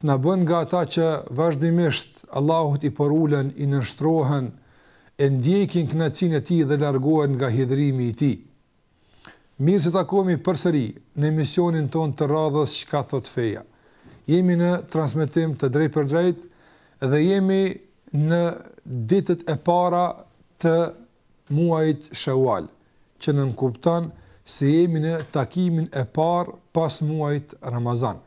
Të na bën nga ata që vazhdimisht Allahut i përulen, i nënshtrohen, e ndjekin kënaqësinë e Tij dhe largohen nga hidhërimi i Tij. Mirë se takohemi përsëri në emisionin tonë të radhës Çka thotë feja. Jemi në transmetim të drejtpërdrejtë dhe jemi në ditët e para të muajit Shawwal, që nënkupton se jemi në takimin e parë pas muajit Ramazan.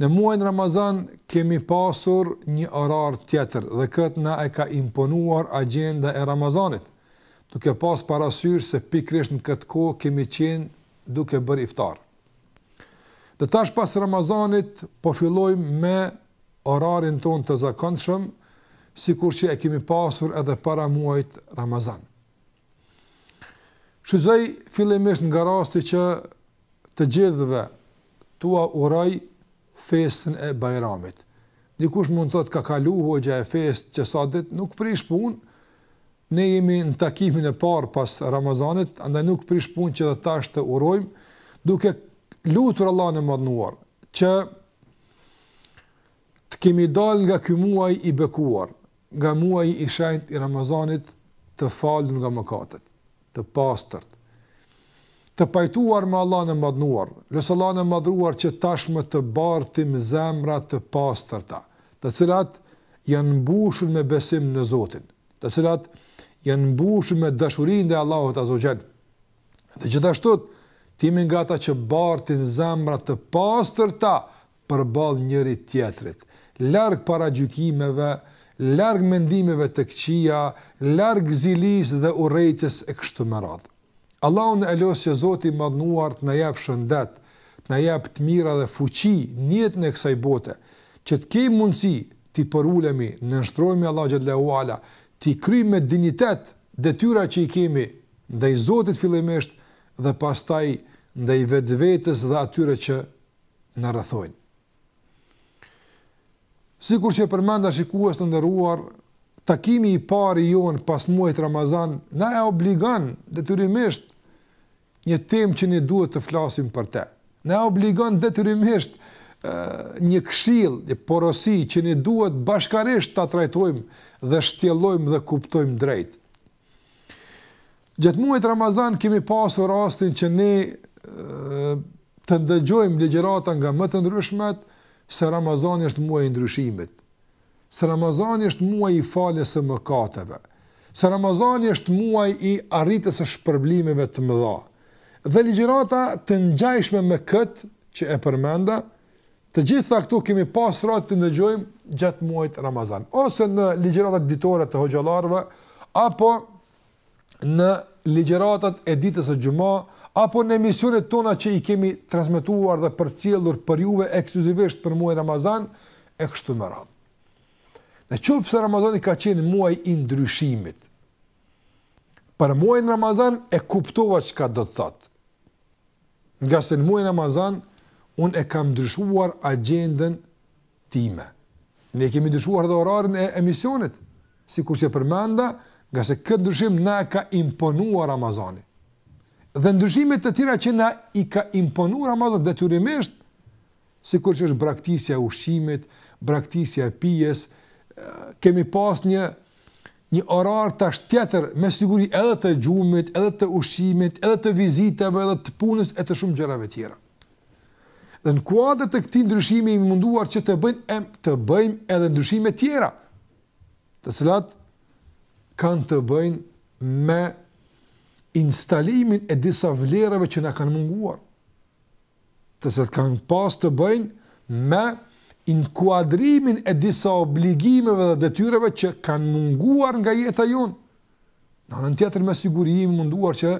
Në muajin Ramazan kemi pasur një orar tjetër dhe këtë na e ka imponuar agjenda e Ramazanit, duke pas parasysh se pikërisht në këtë kohë kemi qenë duke bërë iftar. Dhe tash pas Ramazanit po fillojmë me orarin tonë të zakonshëm, sikur që e kemi pasur edhe para muajit Ramazan. Shfrytëzoj fillimisht nga rasti që të gjithëve t'ua uroj festën e Bajramit. Dikush mund të thotë ka kalu hoxha e festë që sa ditë nuk prish punë, ne jemi në takimin e parë pas Ramazanit, andaj nuk prish punë që dhe tash të urojmë, duke lutur Allahun e Madhënuar që Të kemi dalë nga ky muaj i bekuar, nga muaji i shenjtë i Ramazanit të falur nga mëkatet, të pastërt, të pajtuar me Allahun e Madhënuar, lus Allahun e Madhëruar që tashmë të bartim zemra të pastërta, të cilat janë mbushur me besim në Zotin, të cilat janë mbushur me dashuri ndaj Allahut Azza wa Jall, dhe gjithashtu të jemi nga ata që bartin zemra të pastërta përballë njëri tjetrit, larg paragjykimeve, larg mendimeve të këqija, larg zilisë dhe urrejtjes e kështu me radhë. Allahun e lus që Zoti i Madhënuar të na japë shëndet, të na japë të mira dhe fuqi në jetën e kësaj bote, që të kemi mundësi t'i përulemi, nënshtrohemi Allahut xhel-le ue ala, t'i kryjmë me dinjitet detyrat që i kemi ndaj Zotit fillimisht dhe pastaj ndaj vetvetes dhe atyre që na rrethojnë. Sikur që e përmenda shikues të nderuar, takimi i parë i jonë pas muajit Ramazan na e obligon detyrimisht një temë që ne duhet të flasim për te. Na e obligon detyrimisht një këshillë, një porosi që ne duhet bashkarisht ta trajtojmë dhe shtjellojmë dhe kuptojmë drejt. Gjatë muajit Ramazan kemi pasur rastin që ne të ndëgjojmë ligjërata nga më të ndryshmet se Ramazani është muaj i ndryshimit. Se Ramazani është muaj i faljes së mëkateve. Se Ramazani është muaj i arritjes së shpërblimeve të mëdha. Dhe ligjërata të ngjajshme me këtë që e përmenda Të gjitha këto kemi pas rast t'i dëgjojmë gjatë muajit Ramazan, ose në ligjëratat ditore të hoxhallarëve, apo në ligjëratat e ditës së xuma, apo në emisionet tona që i kemi transmetuar dhe përcjellur për juve ekskluzivisht për muajin Ramazan e kështu me radhë. Në qoftë se Ramazani ka qenë muaj i ndryshimit, Për muajin Ramazan e kuptova çka do të thotë. Ngase në muajin Ramazan unë e kam ndryshuar agjendën time. Ne kemi ndryshuar edhe orarin e emisionit, sikur që përmenda, ngase këtë ndryshim na ka imponuar Ramazani. Dhe ndryshime të tjera që na i ka imponuar Ramazani detyrimisht, sikur që është braktisja e ushqimit, braktisja e pijes, kemi pas një Një orar tash tjetër me siguri edhe të gjumit, edhe të ushqimit, edhe të vizitave, edhe të punës e të shumë gjërave tjera. Dhe në kuadër të këtij ndryshimi jemi munduar që të bëjmë, të bëjmë edhe ndryshime tjera, të cilat kanë të bëjnë me instalimin e disa vlerave që na kanë munguar. të cilat kanë pas të bëjnë me inkuadrimin e disa obligimeve dhe detyreve që kanë munguar nga jeta jonë. Në anën tjetër me siguri jemi munduar që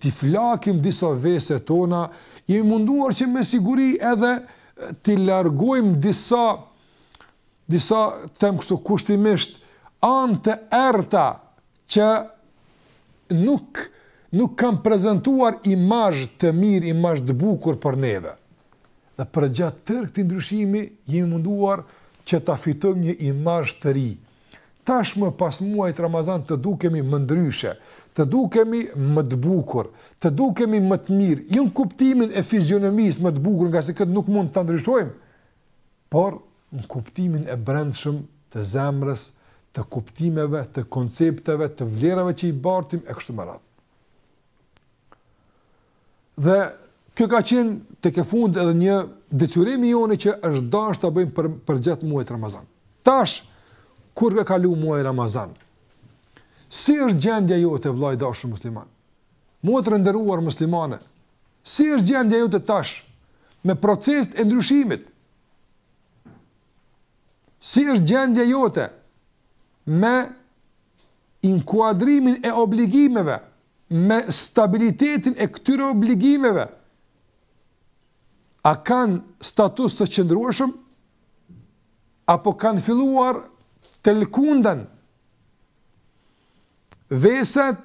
t'i flakim disa vese tona, jemi munduar që me siguri edhe t'i largojmë disa, disa, të them kështu kushtimisht, anë të errëta që nuk nuk kanë prezantuar imazh të mirë, imazh të bukur për neve. Dhe përgjatë tërë këtij ndryshimi jemi munduar që ta fitojmë një imazh të ri. Tashmë pas muajit Ramazan të dukemi më ndryshe, të dukemi më të bukur, të dukemi më të mirë, jo në kuptimin e fizionomisë më të bukur, ngase këtë nuk mund ta ndryshojmë, por në kuptimin e brendshëm të zemrës, të kuptimeve, të koncepteve, të vlerave që i bartim e kështu me radhë. Dhe kjo ka qenë tek e fundit edhe një detyrim i yni që është dashur ta bëjmë për përgjatë muajit Ramazan. Tash kur ka kaluar muaji Ramazan, si është gjendja jote vëlla i dashur musliman? Motër e nderuar muslimane, si është gjendja jote tash me procesin e ndryshimit? Si është gjendja jote me inkuadrimin e obligimeve, me stabilitetin e këtyre obligimeve, a kanë status të qëndrueshëm, apo kanë filluar të lëkunden, Veset,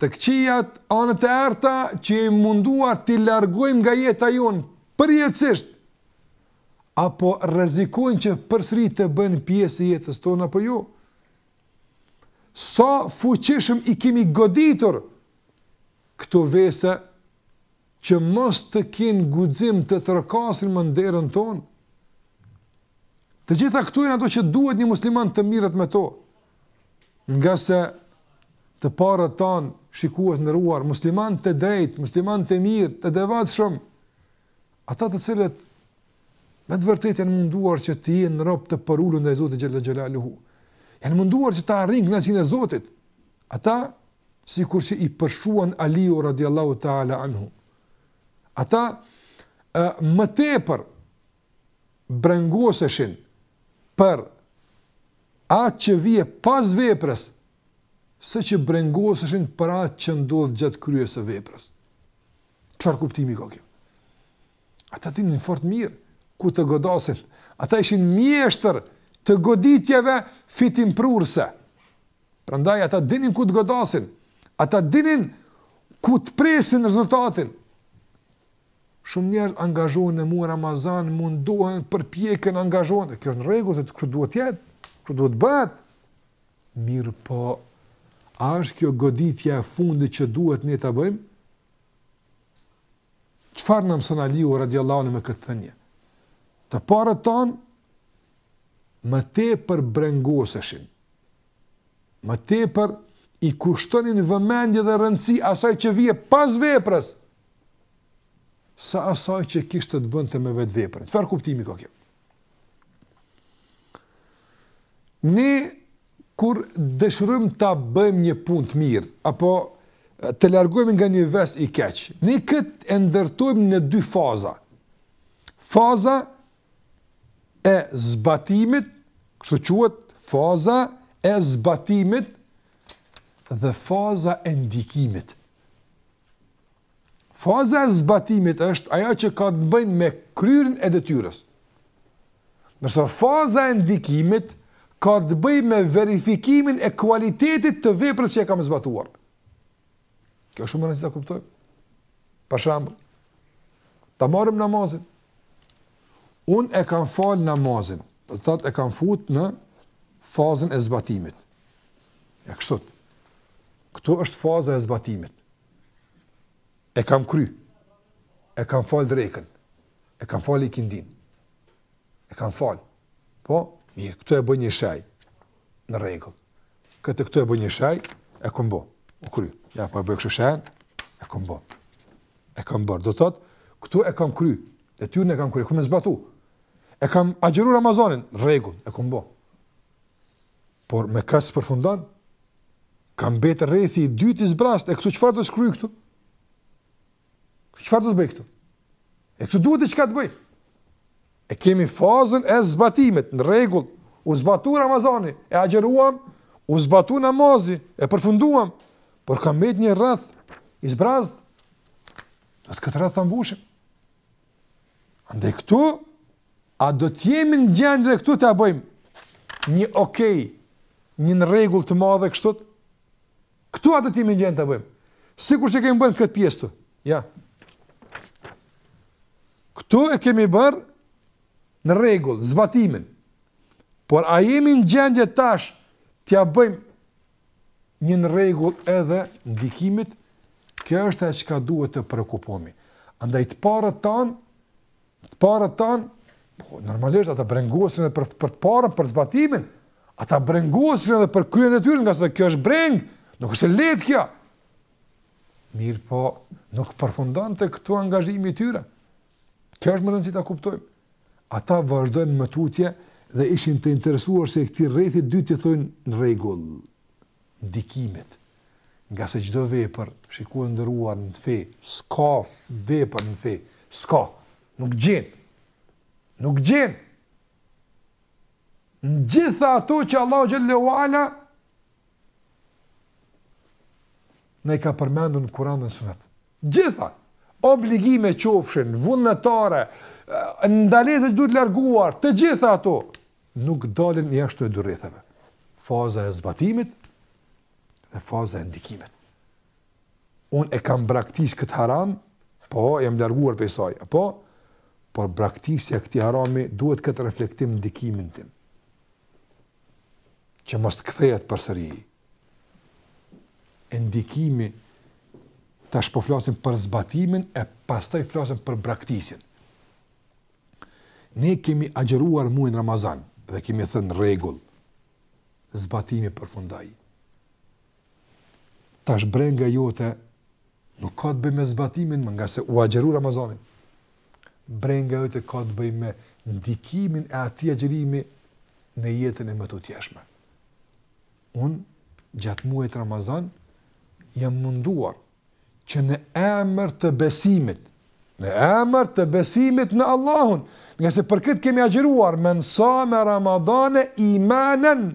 të këqijat, anët e errëta që jemi munduar t'i largojmë nga jeta jonë përjetësisht, apo rrezikojnë që përsëri të bëhen pjesë së jetës tonë apo jo? Sa fuqishëm i kemi goditur këto vese që mos të kenë guxim të trokasin më në derën tonë. Të gjitha këto janë ato që duhet një musliman të mirret me to. Nga se të parët tanë shikues të nderuar, muslimanët e drejtë, muslimanët e mirë, të devotshëm, ata të cilët me të vërtetë janë munduar që të jenë robër të përulur të Zotit xhel-le xhelaluhu, janë munduar që ta arrijnë kënaqësinë e Zotit, ata sikurse i përshkruan Aliu radiallahu ta'ala anhu. Ata e, më tepër brengoseshin për atë që vjen pas veprës, se që brengoseshin për atë që ndodh gjatë kryerjes së veprës. Çfarë kuptimi ka kjo? Ata dinin fort mirë ku të godasin. Ata ishin mjeshtër të goditjeve fitimprurëse. Prandaj ata dinin ku të godasin. Ata dinin ku të presin rezultatin. Shumë njerëz angazhohen në muajin Ramazan, mundohen, përpjeken, angazhohen. Kjo është në rregull, se kjo duhet të jetë, kjo duhet të bëhet. Mirëpo, a është kjo goditja e fundit që duhet ne ta bëjmë? Çfarë na mëson Aliu radiallahu anhu me këtë thënie? Të parët tanë më tepër brengoseshin, më tepër i kushtonin vëmendje dhe rëndësi asaj që vjen pas veprës, sa asaj që kishte të bënte me vetë veprën. Çfarë kuptimi ka kjo? Ne kur dëshirojmë ta bëjmë një punë të mirë apo të largohemi nga një ves i keq, ne këtë e ndërtojmë në dy faza. Faza e zbatimit, kështu quhet faza e zbatimit dhe faza e ndikimit. Faza e zbatimit është ajo që ka të bëjë me kryerjen e detyrës. Ndërsa faza e ndikimit ka të bëjë me verifikimin e kualitetit të veprës që e kam zbatuar. Kjo shumë me rëndësi ta kuptojmë. Për shembull, ta marrim namazin. Unë e kam fal namazin, do të thotë e kam fut në fazën e zbatimit. Ja kështu. Këtu është faza e zbatimit. E kam kry. E kam fal drekën. E kam fal ikindin. E kam fal. Po, mirë, këtu e bën një shaj. Në rregull. Këtë këtu e boj një shej, e kom bo. U kry. Ja po e bëj kështu shejn. E kom bo. E kam bër. Do thot, këtu e kam kry. Detyrën e kam kry. Me zbatu. E kam agjëru Ramazanin. Rregull, e kom bo. Por me kaq s'përfundon. Ka mbetë rrethi i dytë i zbrazt, e këtu çfarë do të shkryj këtu? Çfarë do të bëj këtu? E këtu duhet diçka të bëj. E kemi fazën e zbatimit, në rregull, u zbatu Ramazani, e agjëruam, u zbatu namazi, e përfunduam, por ka mbet një rreth i zbrazët. Duhet këtë rreth ta mbushim. Andaj këtu, a do të jemi në gjendje dhe këtu ta bëjmë një okej, një në rregull të madhe kështu? Këtu a do të jemi në gjendje ta bëjmë? Sikur që kemi bërë këtë pjesë tu, ja. Këtu e kemi bërë në rregull, zbatimin. Por a jemi në gjendje tash t'ia bëjmë një në rregull edhe ndikimit, kjo është ajo çka duhet të preokupohemi. Andaj të parët tan, të parët tan, po normalisht ata brengoseshin edhe për për të parën, për zbatimin. Ata brengoseshin edhe për kryerjen e tyre, ngase kjo është breng, nuk është e lehtë kjo. Mirëpo, nuk përfundonte këtu angazhimi i tyre. Kjo është me rëndësi ta kuptojmë. Ata vazhdonin më tutje dhe ishin të interesuar se këtij rrethi të dytë t'i thonë në rregull ndikimit. Ngase çdo vepër shiko i nderuar në fe, s'ka vepër në fe, s'ka. Nuk gjen. Nuk gjen. Në gjitha ato që Allahu xhallahu ala na i ka përmendur në Kur'an dhe në Sunet. Gjitha obligime qofshin vullnetare, ndalesa që duhet larguar, të gjitha ato nuk dalin jashtë dy rretheve. Faza e zbatimit dhe faza e ndikimit. Unë e kam braktis këtë haram, po, jam larguar prej saj, po, por braktisja e këtij harami duhet të ketë reflektim, ndikim në jetën time, që mos të kthehet përsëri, e ndikimi tash po flasim për zbatimin e pastaj flasim për braktisjen. Ne kemi agjëruar muajin Ramazan dhe kemi thënë rregull zbatimi përfundoi. Tash brenga jote nuk ka të bëjë me zbatimin më, ngase u agjëru Ramazani. Brenga jote ka të bëjë me ndikimin e atij agjërimi në jetën e mëtutjeshme. Unë, gjatë muajit Ramazan, jam munduar që në emër të besimit, në emër të besimit në Allahun, ngase për këtë kemi agjeruar, men same Ramadane imanen,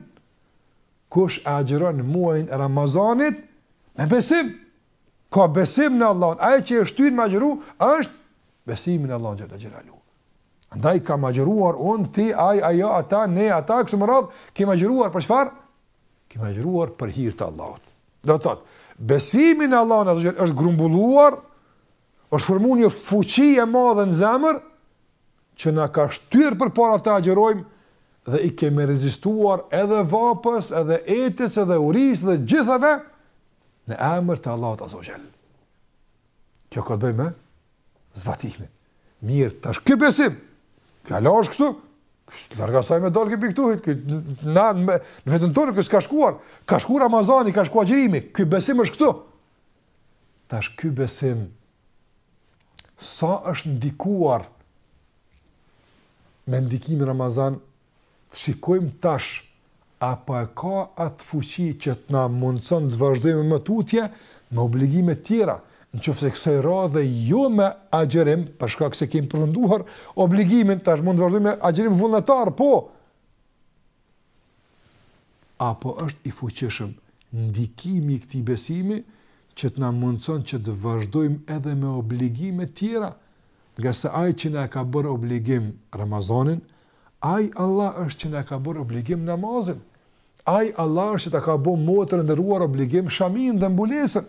kush e agjeron muajin e Ramazanit, me besim, ka besim në Allahun, ai që e shtynë me agjeru, është besimi në Allahun xhele xhelaluhu. Andaj kam agjëruar unë ti ai ajo ata ne ata kështu me radhë, kemi agjëruar për çfarë? Kemi agjëruar për hir të Allahut. Do të thotë, besimi në Allahun azze ve xhel është grumbulluar, është formuar një fuqi e madhe në zemër që na ka shtyrë përpara të agjërojmë dhe i kemi rezistuar edhe vapës, edhe etjes, edhe urisë dhe të gjithave në emër të Allahut azze ve xhel. Kjo ka bëjmë zbatimin. Mirë, tash ky besim. Hala është këtu. Larga sa më dal këtu këtu, këtu na në vetën tonë ku s'ka shkuar. Ka shkuar Ramazani, ka shkuar agjërimi. Ky besim është këtu. Tash ky besim sa është ndikuar me ndikimin e Ramazan Të shikojmë tash a po e ka atë fuqi që të na mundëson të vazhdojmë më tutje me obligime tjera, në qoftë se kësaj radhe jo me agjërim, për shkak se kemi përfunduar obligimin, tash mund të vazhdojmë me agjërim vullnetar, po, apo është i fuqishëm ndikimi i këtij besimi që të na mundëson që të vazhdojmë edhe me obligime tjera, ngase ai që na ka bërë obligim Ramazanin, Ai Allah është që na ka bërë obligim namazin. Ai Allah është që ta ka bërë motër e nderuar obligim shaminë dhe mbulesën.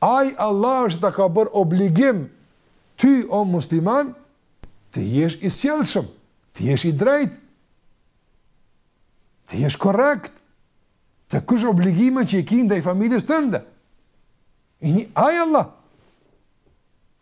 Ai Allah është që ta ka bërë obligim ty o musliman të jesh i sjellshëm, të jesh i drejtë, të jesh korrekt, t'i kryesh obligimet që i ke ndaj familjes tënde. I njëjti, ai Allah.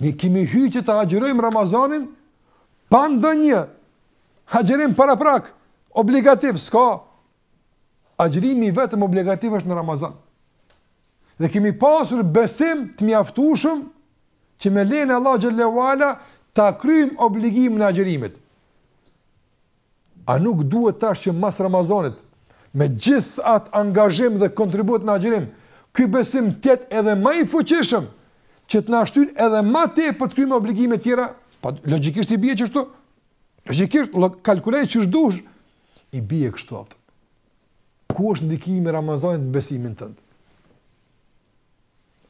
Ne kemi hy që ta agjërojmë Ramazanin pa ndonjë agjërim paraprak, obligativ, s'ka. Agjërimi i vetëm obligativ është në Ramazan. Dhe kemi pasur besim të mjaftushëm që me lejen e Allahut xhele ve ala ta kryjmë obligimin e agjërimit. A nuk duhet tash që mas Ramazanit, me gjithë atë angazhim dhe kontribut në agjërim, ky besim të jetë edhe ma i fuqishëm, që të na shtyn edhe ma tepër të kryjmë obligime tjera, po logjikisht i bje qështu, logjikisht, log, kalkuloje qysh dush, i bje kështu apëtë. Ku është ndikimi i Ramazanit në besimin tënd?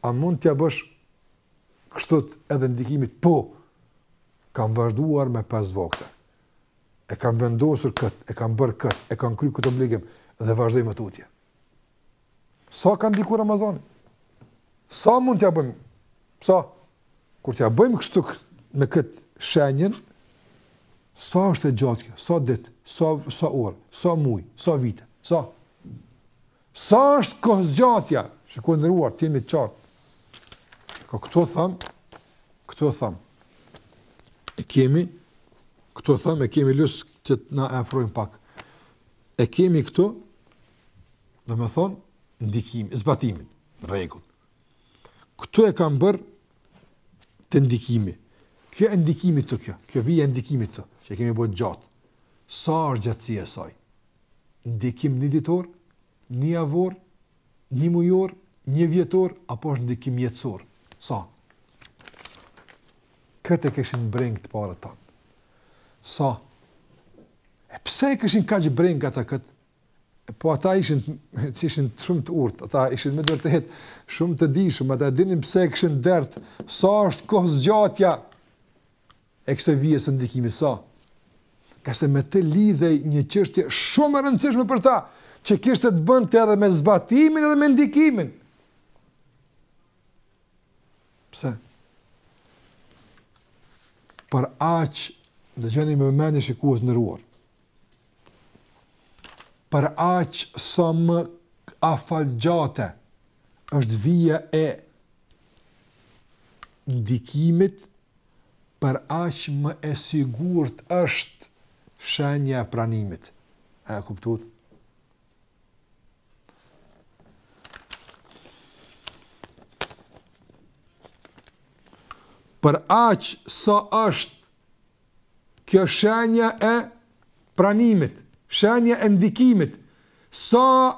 A mund t'ia bësh kështu edhe ndikimit? Po, kam vazhduar me 5 vakte. e kam vendosur këtë, e kam bërë këtë, e kam kry këtë obligim, dhe vazhdoj më tutje. Sa ka ndiku Ramazani? Sa mund t'ja bëjmë? Sa? Kur t'ja bëjmë kështu me këtë shenjën, sa është e gjatë kjo? Sa ditë? Sa, sa orë? Sa mujë? Sa vite? Sa? Sa është kohëzgjatja? Shikues i nderuar, të jemi të qartë. Shiko, këtu thamë, këtu thamë. E kemi, këtu thamë, e kemi, lus që të na e afrojnë pak. E kemi këtu, domethënë, ndikimi, zbatimin, rregull. Këtu e kam bërë te ndikimi. Kjo e ndikimit, kjo, kjo vijë e ndikimit, që e kemi bërë gjatë. Sa është gjatësia e saj? ndikim njëditor, njëjavor, njëmujor, njëvjetor, apo është ndikim jetësor? Sa? Këtë e kishin brengë të parët tanë. Sa? E pse e kishin kaq brengë ata këtë? Po ata ishin, ishin shumë të urtë, ata ishin me dert, ishin, shumë të dijshëm, ata e dinin pse e kishin dert, sa është kohëzgjatja, e kësaj vije së ndikimit sa, ngase me të lidhej një çështje shumë e rëndësishme për ta, që kishte të bënte edhe me zbatimin edhe me ndikimin. Pse? Për aq, dëgjoni me vëmendje shikues të nderuar, Për aq sa më afatgjate është vija e ndikimit, për aq më e sigurt është shenja e pranimit. A e kuptuat? Për aq sa është kjo shenja e pranimit, shenja e ndikimit, sa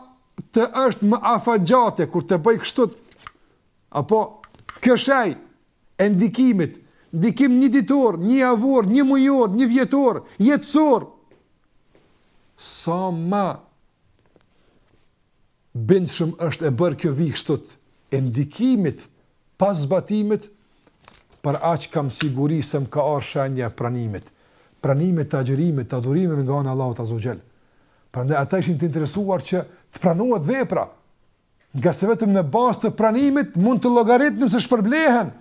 të është më afatgjate, kur ta bëj kështu, apo kjo shenjë e ndikimit, ndikim njëditor, njëjavor, njëmujor, njëvjetor, jetësor, sa më bindshëm është e bërë kjo vijë kështu e ndikimit pas zbatimit për aq kam siguri se më ka ardhur shenja e pranimit pranimit të agjërimit të adhurimit nga ana e Allahut azza wa jall prandaj ata ishin të interesuar që të pranohet vepra ngase vetëm në bazë të pranimit mund të llogaritnin se shpërblehen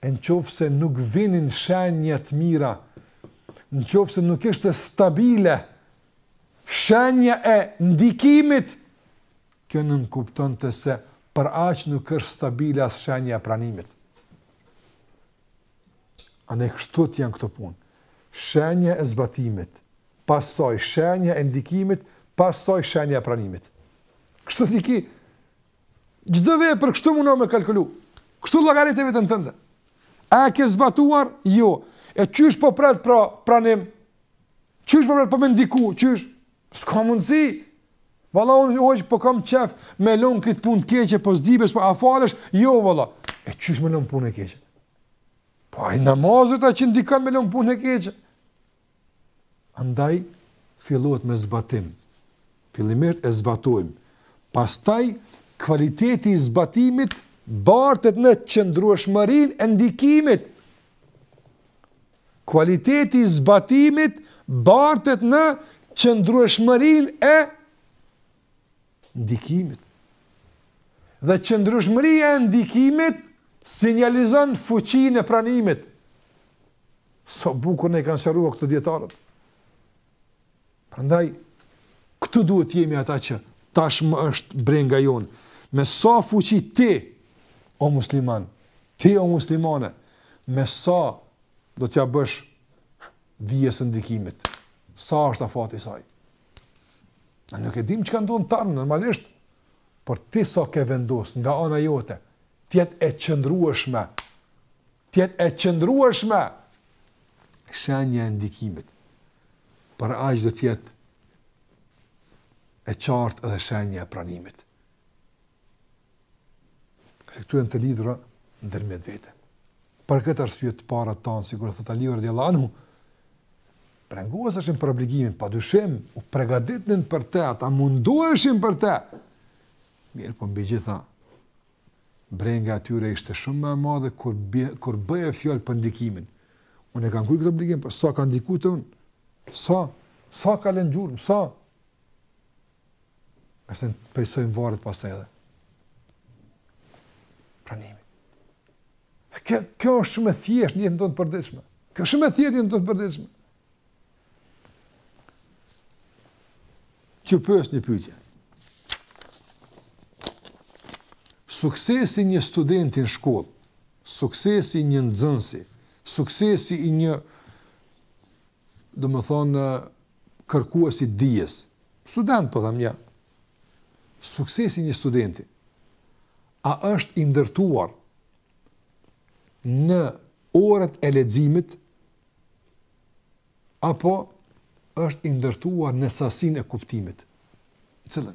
e në qoftë se nuk vinin shenja të mira në qoftë se nuk ishte stabile Shenja e ndikimit, kjo nënkuptonte se për aq nuk është stabile as shenja e pranimit. Andaj kështu të janë këto punë. Shenja e zbatimit, pasoj shenja e ndikimit, pasoj shenja e pranimit. Kështu dije ti, Çdo vepër kështu mundon me kalkulu. Kështu llogarite veten tënde. A e ke zbatuar? Jo. E qysh po pret pra pranim? Qysh po pret për me ndiku? Qysh? S'ka mundësi. Valla unë hoxhë po kam qef me lon këtë punë të keqe, po s'di be, po a falesh? Jo, valla. E qysh me lon punë e keqe? Po ai namazi t'a që ndikon me lon punë e keqe? Andaj fillohet me zbatim. Fillimisht e zbatojmë, pastaj kvaliteti i zbatimit bartet në qëndrueshmërinë e ndikimit. Kvaliteti i zbatimit bartet në qëndrueshmërinë e ndikimit. Dhe qëndrueshmëria e ndikimit sinjalizon fuqinë e pranimit. Sa bukur na i kanë sqaruar këto dijetarët. Prandaj këtu duhet të jemi ata që tashmë është brenga jonë. Me sa fuqi ti o musliman, ti o muslimane, me sa do t'ia bësh vijës së ndikimit. Sa është afati i saj? Në nuk e dim që ka ndonë tanë, normalisht, por ti sa ke vendosë nga ana jote, t'jetë e qëndrueshme, t'jetë e qëndrueshme, shenja e ndikimit, për aq do t'jetë e qartë edhe shenja e pranimit. Se këto janë të lidhura ndërmjet vete. Për këtë arsye të parët tanë, sikur thotë Aliu radijallahu anhu, Brengoseshin për obligimin, pa dyshim, u përgaditshin për te, ata mundueshin për te. Mirëpo mbi gjitha, brenga e tyre ishte shumë më e madhe, kur, bje, kur bëhej fjalë për ndikimin. Unë e kam kry këtë obligim, për po sa ka ndiku te unë? Sa? Sa ka lënë gjurmë? Sa? Në këtë peshojë varët pastaj edhe. Pranimi. E kjo, kjo është shumë e thjeshtë në jetën tonë të përditshme. Kjo është shumë e thjeshtë në jetën tonë të përditshme. T'ju pyes një pytje. Suksesi një studenti n'shkollë, suksesi një nxënësi, suksesi i një, domethonë, kërkues i dijes, student po them një, suksesi i një studenti a është i ndërtuar në orët e leximit apo është i ndërtuar në sasinë e kuptimit? Cilën?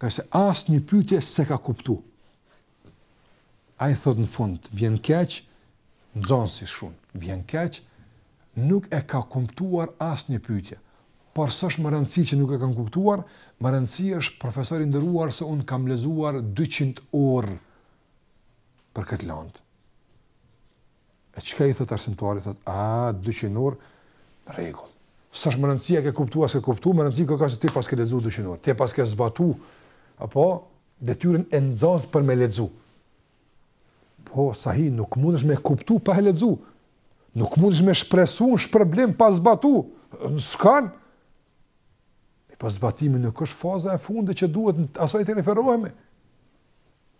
Ngase asnjë pyetje s'e ka kuptu. Ai thot në fund, vjen keq, nxënësi shumë, vjen keq, nuk e ka kuptuar asnjë pyetje. Por s'është me rëndësi që nuk e kam kuptuar, me rëndësi është profesor i nderuar se unë kam lexuar 200 orë për këtë lëndë. E çka i thot arsimtari, thot, a, dyqind orë, në rregull. S'është me rëndësi a ke kuptuar, s'ke kuptuar, me rëndësi ka se ti paske lexuar dyqind orë, ti paske zbatu, apo, detyrën e nxënësit për me lexu. Po, sahi, nuk mundesh me kuptu pa e lexu. Nuk mundesh me shpresu në shpërblim pa zbatu. Nuk ka, po zbatimi nuk është faza e fundit që duhet ne asaj të referohemi.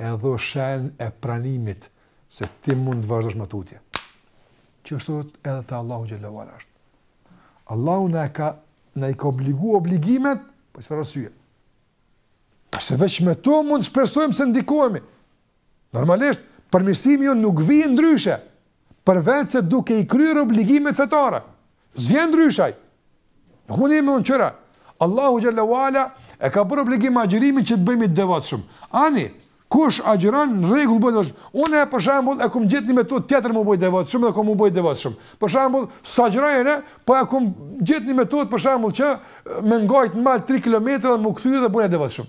edhe shenjën e pranimit se ti mund të vazhdosh më tutje. Kështu edhe te Allahu xhelle ue ala është. Allahu na ka na i ka obliguar obligimet për, po çfarë arsye? Pse veç me to mund të shpresojmë se ndikohemi. Normalisht, përmirësimi jonë nuk vjen ndryshe, përveçse duke i kryer obligimet fetare. S'vjen ndryshe ai. Nuk mund të jemi ndryshe. Allahu xhelle ue ala e ka bërë obligim agjërimin që të bëhemi të devotshëm. Ani, kush agjëron në rregull bëhet i devotshëm. Unë për shembull e kam gjetë një metodë tjetër me u bë i devotshëm dhe kam me u bë i devotshëm. Për shembull, s'agjëroj unë, po e kam gjetë një metodë për shembull që me nga në mal 3 kilometra dhe me u kthy dhe bëhem i devotshëm.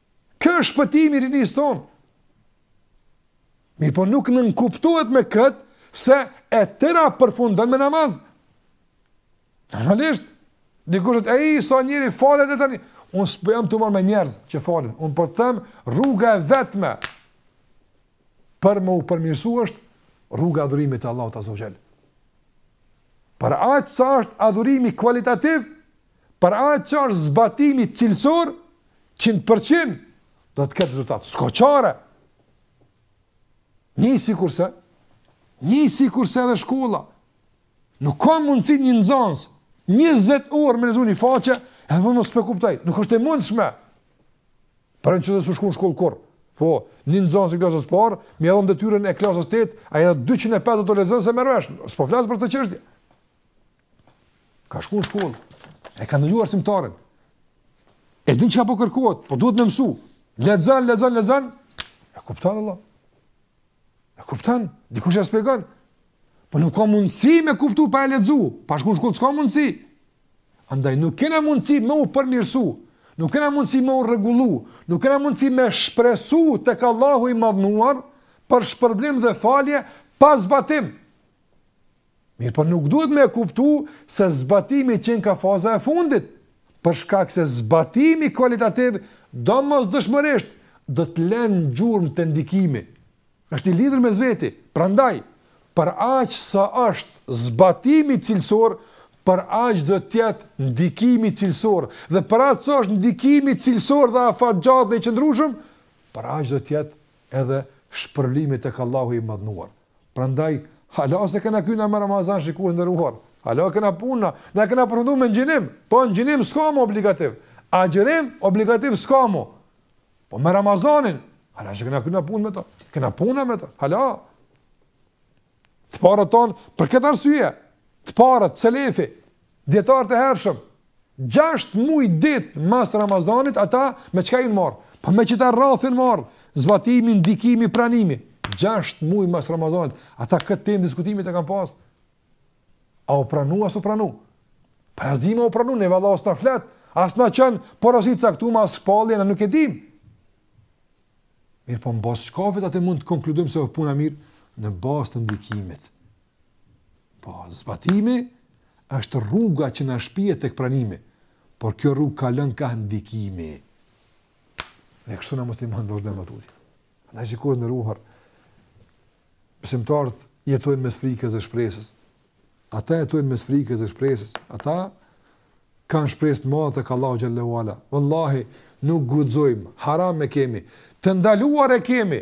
Ky është shpëtimi i rinisë tonë. Mirëpo nuk nënkuptohet me këtë se e tëra përfundon me namaz. Normalisht, dikush thotë ej sa njeri falet e tani, unë s'po jam tu u marrë me njerëz që falen, unë po të them rruga e vetme për me u përmirësu është rruga e adhurimit të Allahut azze ue xhel. Për aq sa është adhurimi kualitativ, për aq sa është zbatimi cilësor, qind për qind do të ketë rezultat, s'ka çare. Njëjtë sikurse, njëjtë sikurse dhe shkolla, nuk ka mundësi një nxënës, njëzet orë me lexu një faqe, edhe me thënë s'po e kuptoj, nuk është e mundshme. Po në qoftë se s'ke shku në shkollë kurrë, po, një nxënës i klasës parë, me i dhënë detyrën e klasës tëtë, ai edhe 250 të lexon s'e merr vesh, s'po flas për këtë çështje. Ka shku në shkollë, e ka ndëgju besimtar, e din çka po kërkohet, po duhet me mësu, lexon, lexon, lexon, e kupton Allah, e kupton, dikush e shpjegon, po nuk ka mundësi me kuptu pa e lexu, pa shku në shkollë, s'ka mundësi, andaj nuk kena mundësi me u përmirësu, nuk kena mundësi me u rregullu, nuk kena mundësi me shpresu tek Allahu i madhëruar, për shpërblim dhe falje, pa zbatim, Mirëpo nuk duhet me e kuptu se zbatimi qenka faza e fundit, për shkak se zbatimi kualitativ domosdoshmërisht do të lenë gjurmë te ndikimi. është i lidhur mes veti, prandaj, për aq sa është zbatimi cilësor, për aq do të jetë ndikimi cilësor, dhe për aq sa është ndikimi cilësor dhe afatgjatë dhe i qëndrueshëm, për aq do të jetë edhe shpërblimi tek Allahu i madhëruar. Prandaj, hala s'e kena kry na me Ramazan, shikues të nderuar. Hala kena punë na, na kena përfundu me ngjinim. Po, ngjinim s'ka më obligativ. Agjerim, obligativ s'ka më. Po, me Ramazanin, hala s'e kena kry na punë me to. Kena punë na me to, hala. Të parët tonë, për këtë arsye, të parët, selefi, Dijetarët e hershëm, gjashtë muj ditë mas Ramazanit ata me çka janë marr? Po me qita rrafshin marr, zbatimi, ndikimi, pranimi. Gjashtë muj mas Ramazanit, ata këtë temë diskutimi e kanë pas. A u pranu a s'u pranu? Pra s'dimë a u pranu, ne valla as s'na flet, as na çon porosi t'caktuar as shpallje, na nuk e dim. Mirëpo në bazë çkafit ata mund të konkludojmë se o puna mirë në bazë të ndikimit. Po, zbatimi është rruga që na shpie tek pranimi, por kjo rrugë kalon nga ndikimi. Dhe kështu na musliman do të tutje. Andaj shikues të nderuar, besimtarët jetojnë mes frikës dhe shpresës. Ata jetojnë mes frikës dhe shpresës. Ata kanë shpresë të madhe tek Allahu xhel-le ve ala. Wallahi, nuk guxojmë, haram e kemi, të ndaluar e kemi,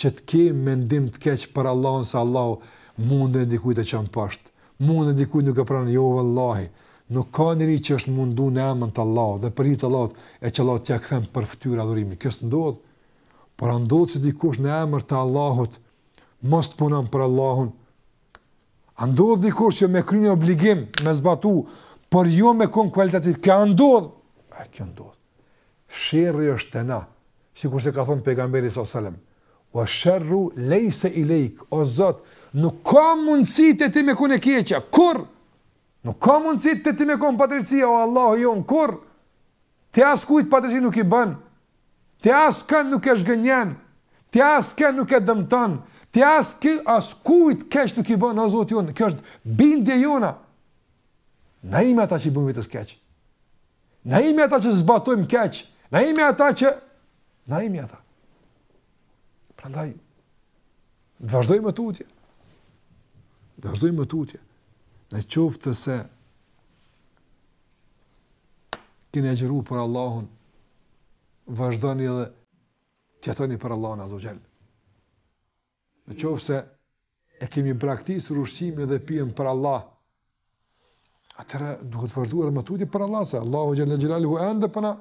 që të kemë mendim të keq për Allahun se Allahu mundin e dikujt e çon poshtë, mundin e dikujt nuk e pranon, jo vallahi, nuk ka njeri që është mundu në emën të Allahut dhe për hir të Allahut e që Allahu t'ia kthen për fytyrë adhurimin. Kjo s'ndodh. Por a ndodh që dikush në emër të Allahut mos të punon për Allahun? A ndodh dikush që me kry ni obligim, me zbatu, por jo me konë kualitativ, kjo a ndodh? E kjo ndodh. Sherri është te na, sikurse ka thonë pejgamberi s.a.s. Ve sherru lejse ilejk, o Zot, nuk ka mundësi te ti me konë e keqja, kur? Nuk ka mundësi te Ti me kon padrejtësia o Allahu jonë kurrë, Ti askujt padrejtësi nuk i bën, Ti askën nuk e zhgënjen, Ti askë nuk e dëmton, Ti askë askujt keq nuk i bën o Zoti jonë, kjo është bindje jona. Na jemi ata që i bëjmë vetes keq. Na jemi ata që zbatojmë keq. Na jemi ata që na jemi ata. Prandaj Të vazhdojmë më tutje. Të vazhdojmë më tutje. Në qoftë se keni agjëru për Allahun, vazhdoni edhe t'jetoni për Allahun Azze ue Xhel. Në qoftë se e kemi braktisur ushqimin dhe pijen për Allah, atëherë duhet të vazhdojmë më tutje për Allah, se Allahu xhel-le xhelaluhu ende për ne,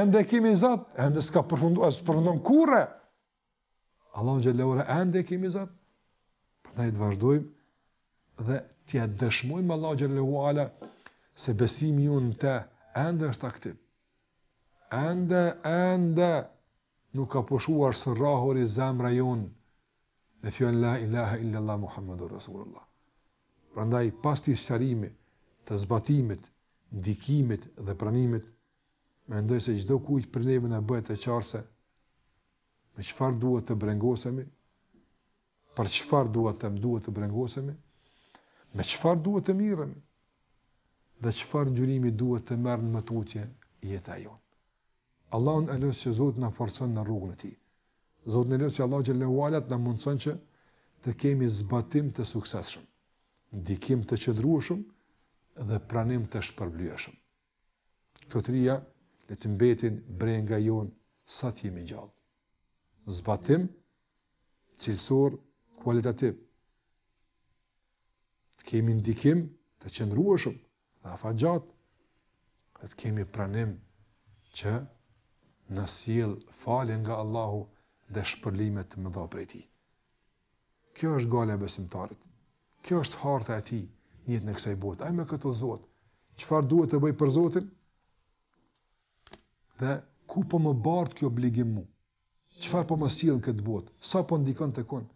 ende e kemi Zot, ende s'ka përfundu, e s'përfundon kurrë, Allahu xhel-le ue ala ende kemi Zot. Prandaj të vazhdojmë dhe t'ia dëshmojmë Allahu xhel-le ue ala se besimi jonë në te ende është aktiv. Ende, ende, nuk ka pushuar së rrahuri zemra jonë në fjalën la ilaha illallah Muhammedun Rasulullah. Prandaj, pas te sqarimi, të zbatimit, ndikimit dhe pranimit, Mendoj se çdokujt prej neve na bëhet e qartë se me çfarë duhet të brengosemi, për çfarë duhet të duhet të brengosemi, me çfarë duhet të mirremi dhe çfarë ngjyrimi duhet të merr më tutje jeta jonë. Allahun e lus që Zoti t'na forcon në rrugën e tij. Zotin e lus që Allah xhel-le ue ala t'na mundëson që të kemi zbatim të sukseshëm, ndikim të qëndrueshëm dhe pranim të shpërblyeshëm. Këto trija, le të mbetin brenga jonë sa të jemi gjallë. Zbatim, cilësor, kualitativ. Të kemi ndikim të qëndrueshëm dhe afatgjatë, dhe të kemi pranim që na sjell faljen nga Allahu dhe shpërblimet të mëdha prej tij. Kjo është gajla e besimtarit. Kjo është harta e tij në jetën e kësaj bote. Ai me këtë udhëzohet. Çfarë duhet të bëj për Zotin? Dhe ku po më bart kjo obligim mu? Çfarë po më sjell në këtë botë? Sa po ndikon tek unë?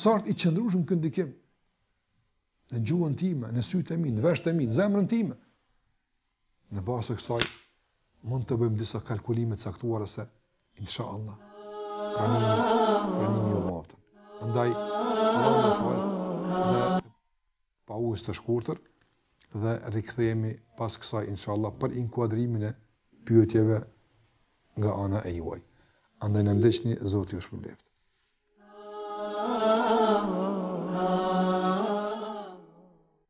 Sa është i qëndrueshëm ky ndikim? Në gjuhën time, në sytë e mi, në veshët e mi, në zemrën time. Në bazë të kësaj mund të bëjmë disa kalkulime të caktuara se inshallah. Pranimi, pranimi i Allahut. Andaj pauzë të shkurtër dhe rikthehemi pas kësaj inshallah për inkuadrimin e pyetjeve nga ana e juaj. Andaj na ndiqni, Zoti ju shpërbleftë.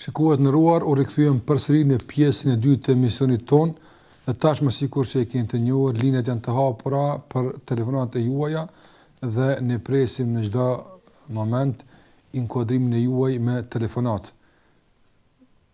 Shikues të nderuar, u rikthyem përsëri në pjesën e dytë të emisionit tonë, dhe tashmë sikur që e keni të njohur, linjat janë të hapura për telefonatat e juaja, dhe ne presim në çdo moment inkuadrimin e juaj me telefonatë.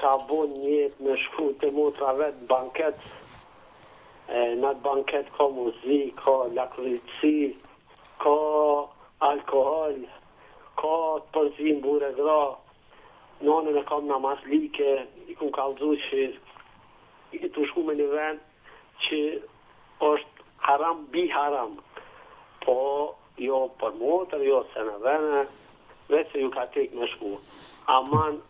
Ka bo nijet me shku te motra vet banket e në atë banket ka muzikë ka lakuriqësi ka alkohol ka përzim burra e gra nanën e kam në mastlike i kum kallxu që je tu shku me një vend që osht haram bi haram po jo për motër jo se ne ve ne veq se iu ka tek me shku aman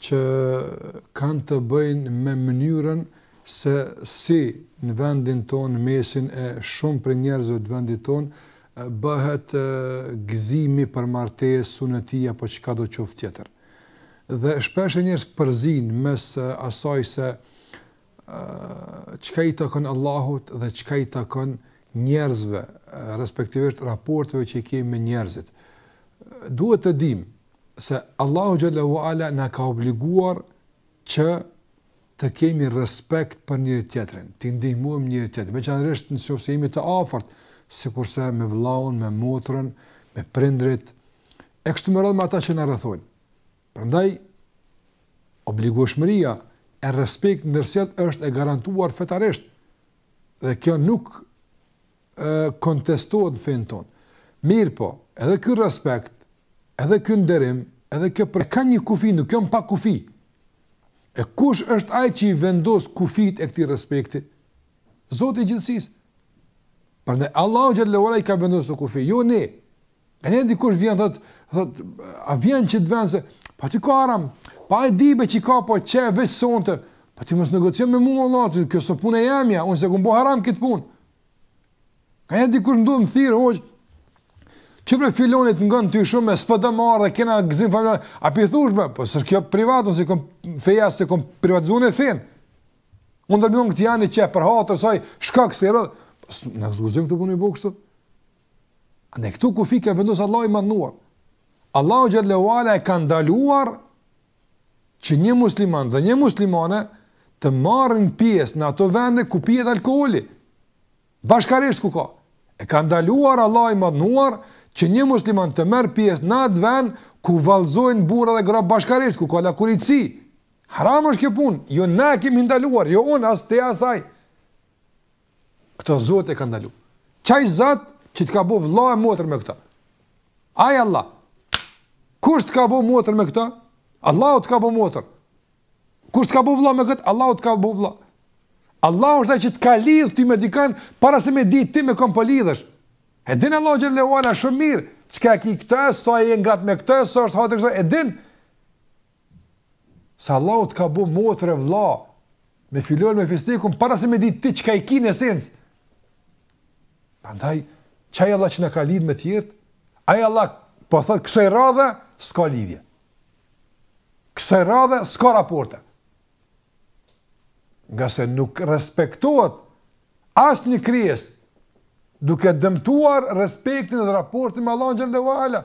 që kanë të bëjnë me mënyrën se si në vendin tonë, mesin e shumë prej njerëzve të vendit tonë, bëhet gëzimi për martesë, suneti apo çkado qoftë tjetër. Dhe shpeshherë njerëz përzin mes asaj se çka i takon Allahut dhe çka i takon njerëzve, respektivisht raporteve që i kemi me njerëzit. Duhet të dimë se Allahu xhele ue ala na ka obliguar që të kemi respekt për njëri tjetrin, të ndihmojmë njëri tjetrin, veçanërisht nëse jemi të afërt, sikurse me vëllaun, me motrën, me prindërit, e kështu me radhë me ata që na rrethojnë. Prandaj obligueshmëria e respektit të ndërsjellë është e garantuar fetarisht. Dhe kjo nuk kontestohet në fenë tonë. Mirëpo, edhe ky respekt, edhe ky nderim, edhe ky për... Ka një kufi, nuk jon pa kufi. E kush është ai që i vendos kufijtë e këtij respekti? Zoti i gjithësisë. Pra Allahu xhele i ka vendosë këta kufij, jo ne. Nganjëherë dikush vjen thot, thot, a vjen n'atë vend se, po aty ka haram, po e di be që ka po qe veç sonte, po ti mos negocio me mua vallah, që kjo s'osht punë e jemja, unë s'e kum bo haram këtë punë. Nganjëherë dikush mdo më thirë, hoxhë, që për filonit të ngon ty shumë, e s'po dhe marrë dhe kena gëzim familjar, a pi thush me, po s'osht kjo private, s'e kom feja, s'e kom privatizu unë fenë. Unë dhe më këtë janë i që e për hatër, saj, shka kësë i rëdhë, po, në gëzim këtë punë i bukështu, Andaj këtu kufi ka vendos Allahu i manduar. Allahu xhallahu ala e ka ndaluar që një musliman dhe një muslimane të marrin pjesë në ato vende ku pihet alkooli. Bashkarisht ku ka. E ka ndaluar Allahu i manduar që një musliman të merr pjesë në atë vend ku vallëzojnë burra dhe gra bashkarisht ku ka lakuriqësi. Haram është kjo punë. Jo na e kemi ndaluar, jo unë as te asaj. Këto Zoti e ka ndalu. Qaj Zot që të ka bo vëlla e motër me këto. Ai Allah. Kush të ka bo motër me këto? Allahu të ka bo motër. Kush të ka bo vëlla me këtë? Allahu të ka bo vëlla. Allahu është ai që të ka lidh ti me dikën para se me di ti me kon po lidhesh. E din Allahu xhele ue ala shumë mirë, çka e ki këtë, sa je ngat me këtë, sa është hatë këtë, e din. Se Allahu të ka bo motër e vla, me filon, me fistekun, para se me ditë ti çka i ki në esencë. Andaj, qaj Allah që na ka lidhë me tjerët, aj Allah po thotë kësaj radhe, s'ka lidhje. Kësaj radhe, s'ka raporte. Ngase nuk respektohet asnjë krijesë, duke dëmtuar respektin dhe raportin me Allahun xhele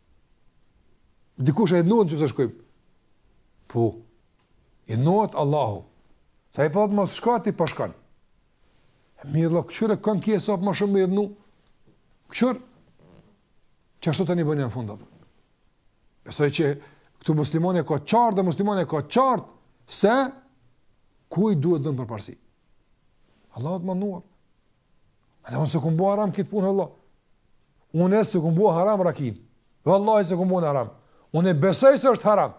Dikush idhnohet se s'shkojmë. Po idhnohet Allahu. Se Ai po thot mos shko, ti po shkon. Po mirë, le, këqyre kën ki hesap ma shumë me idhnu. Këqyre, që ashtu tani bëne në fund. Besoj që këtu muslimani e ka qartë dhe muslimani e ka qartë se kujt duhet dhënë përparsi. Allahut madhnuar. Dhe unë s'e kom bo haram këtë punë, Allah. Unë s'e kom bo haram rakinë. Dhe Allah e ka bo haram. Unë e besoj se është haram.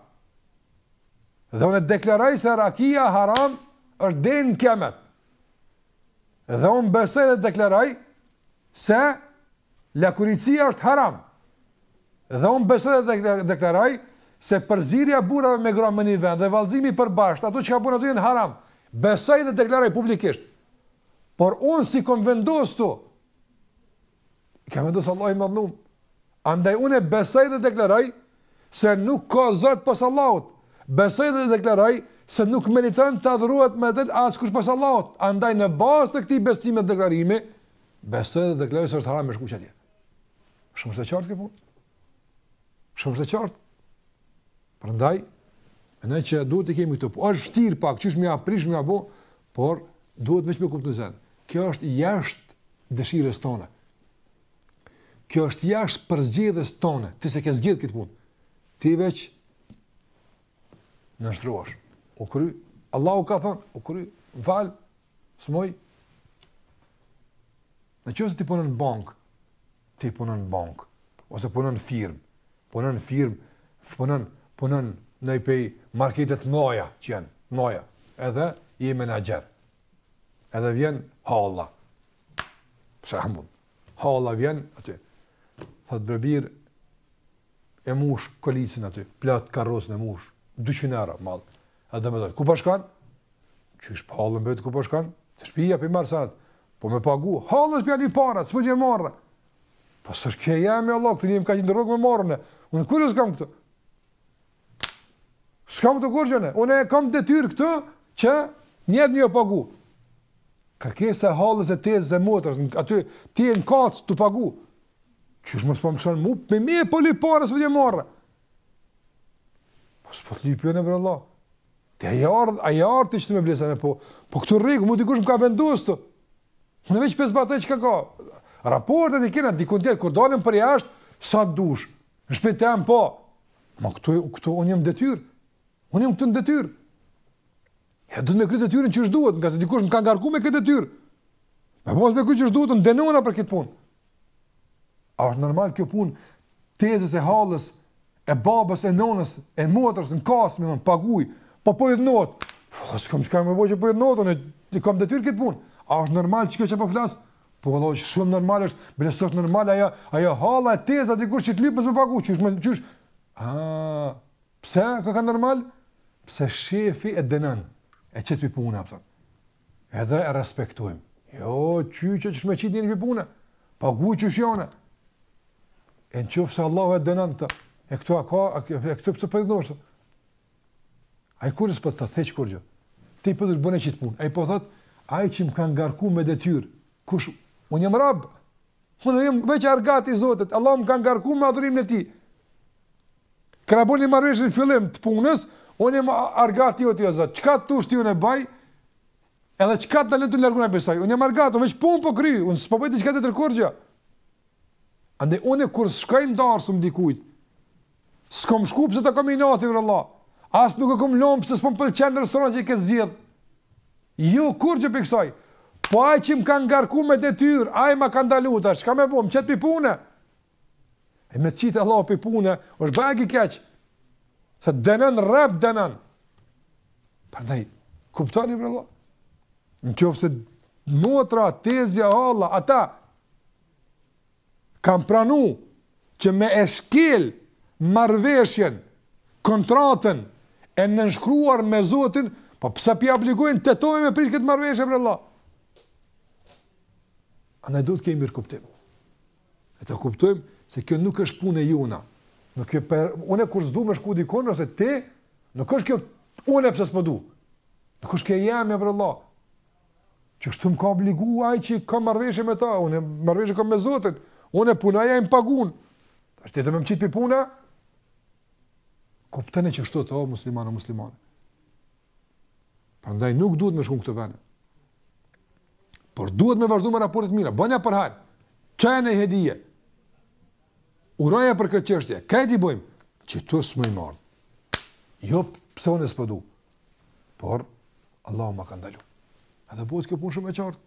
Dhe unë e deklaraj se rakia haram është deri në kijamet. Dhe unë besoj dhe deklaraj se lakuriqsia është haram. Dhe unë besoj dhe deklaraj se përzirja burrave me gra në një vend dhe vallzimi i përbashkët, ato që ka punë ato jenë haram. Besoj dhe deklaraj publikisht. Por unë s'i kom vendosë kto, i ka vendosë Allahu i madhënum, andaj unë e besoj dhe deklaraj, se nuk ka zot pos Allahut, besoj dhe deklaraj, se nuk meriton të adhurohet me të drejtë askush pos Allahut, andaj në bazë të këtij besimi dhe deklarimi, besoj dhe deklaraj se është haram me shku atje. Shumë e qartë kjo punë? Shumë e qartë? Prandaj, ne që duhet të kemi këtu, po është vështirë pak, qysh me ia prish, me ia bo, Por, duhet veç me kuptu ni sen, kjo është jashtë dëshirës tonë. Kjo është jashtë përzgjedhjes tonë, ti s'e ke zgjedhë këtë punë. Ti veç nënshtrohesh. U kry, Allahu ka thonë, u kry, më fal, s'muj. Në qoftë se ti punon në bankë, ti punon në bank, ose punon në firmë, punon në firmë, punon, punon naj pej marketet mdhaja, që janë, mdhaja, edhe je menaxher, edhe vjen halla, për shembull, halla vjen, aty, thotë bre bir, e mush kolicin aty, plot karrocën e mush, 200 euro mall, A do me dalë, ku po shkon? Qysh pa hallën vetë ku po shkon? Te shpija po i marr senet. Po me pagu, hallës për janë i parat, s'po që e marrë. Po së shkje jemi, Allah, këtë njëmë ka që në rrugë me marrën e. Unë kurgjë s'kam këtu. S'kam të kërë gjëne. Unë e kam detyrë këtu që njerë një e pagu. Kërkesa e hallës e tezës e motërës, aty ti je në kasë tu pagu. Qysh më s'po më shënë mu, me me e pëllu i parës për që e marrë. Po s'po të lypi unë për Allah. Ti ke ardh, ke ardh ti qetu me ble sene po. Po këtu rri, mu dikush më ka vendos këtu. Unë veç pe zbatoj çka ka. Raportet i kena, dikun tjetër, kur dalim për jashtë, sa të dush. Në shpi teme po. Ma këtu, këtu unë jam detyr. Unë jam këtu në detyr. E duhet me kry detyrën qysh duhet, ngase dikush më ka ngarku me këtë detyr. Me po mos me kry qysh duhet, unë dënona për këtë punë. A është normal kjo punë tezës e hallës, e babës, e nonës, e motërës, në kasë, me thonë, paguj, po po idhnohet, po s'kom çka me bo që po idhnohet, unë e kam detyr këtë punë, a është normal qekjo që po flas, po vallah që shumë normal është, bërë së është normal, ajo, ajo halla e teza, aty kur që të lipës me pagu, qysh me qysh, a, pse, koka normal, pse shefi e dënon, e qet pi pune, apëton, Edhe e respektojmë. Jo, qyqë qysh me qitë njerin pi pune, pagu qysh jone. E në qoftë se Allahu e dënon të, e këtu a ka, e këtu pëtë për dhënërë, ai kurse po thotë kurgjë, ti po e bon qit punë, ai po thotë, ai që më ka ngarku me detyrë, kush, unë jam rob, Unë jam veç argat i Zotit, Allahu më ka ngarku me adhurimin e tij. Kur e boni marrëveshjen n'fillim të punës, unë jam argat i joti, o Zot. Çka të thush ti unë e baj. Edhe çka të ma ndalon largona pej saj. Unë jam argat, unë veç punë po kry, unë s'po bëj diçka tjetër kurgjë. Andaj unë kur shkoj n'darsëm dikujt, S'kom shku pse ta kom inati vallah. As nuk e kom lon pse s'pom pëlqen restorani që e ke zgjedh. Jo, kurgjo pi ksaj. Po aj që më ka ngarku me detyr, aj ma ka ndalu. Çka me bo, më qet pi pune. E me qitë Allahu pi pune, është bajagi keq. Se dënon, rrebt dënon. Prandaj, kuptoni vallah. Në qofë se motra, tezja, halla, ata, kanë pranu që me e shkel marrëveshjen, kontratën e nënshkruar me Zotin, po pse pi obligojnë të tonë me prish këtë marrëveshje vallah? A ne duhet të kemi mirëkuptim. E të kuptojmë se kjo nuk është punë e jona. Nuk e per... Unë kur s'du me shku dikun, te ti nuk është kjo unë pse s'po du. Nuk është kjo jemja vallah. Qeshtu më ka obligu ai që kam marrëveshje me ta, unë marrëveshje kam me Zotin, unë punoj ai m'pagun. Tash ti do më çit pi puna? Kuptoni qeshtu o musliman o musliman. Prandaj nuk duhet me shku n' këto vende. Por duhet me vazhdu me raporte t'mira, bënja për hajr, çoja një hedije, uroja për këtë qështje, çka t'i bëjmë, që të shkojë marë, jo pse unë s'po du, Por, Allahu ma ka ndalu. Edhe bëhet kjo punë shumë e qartë.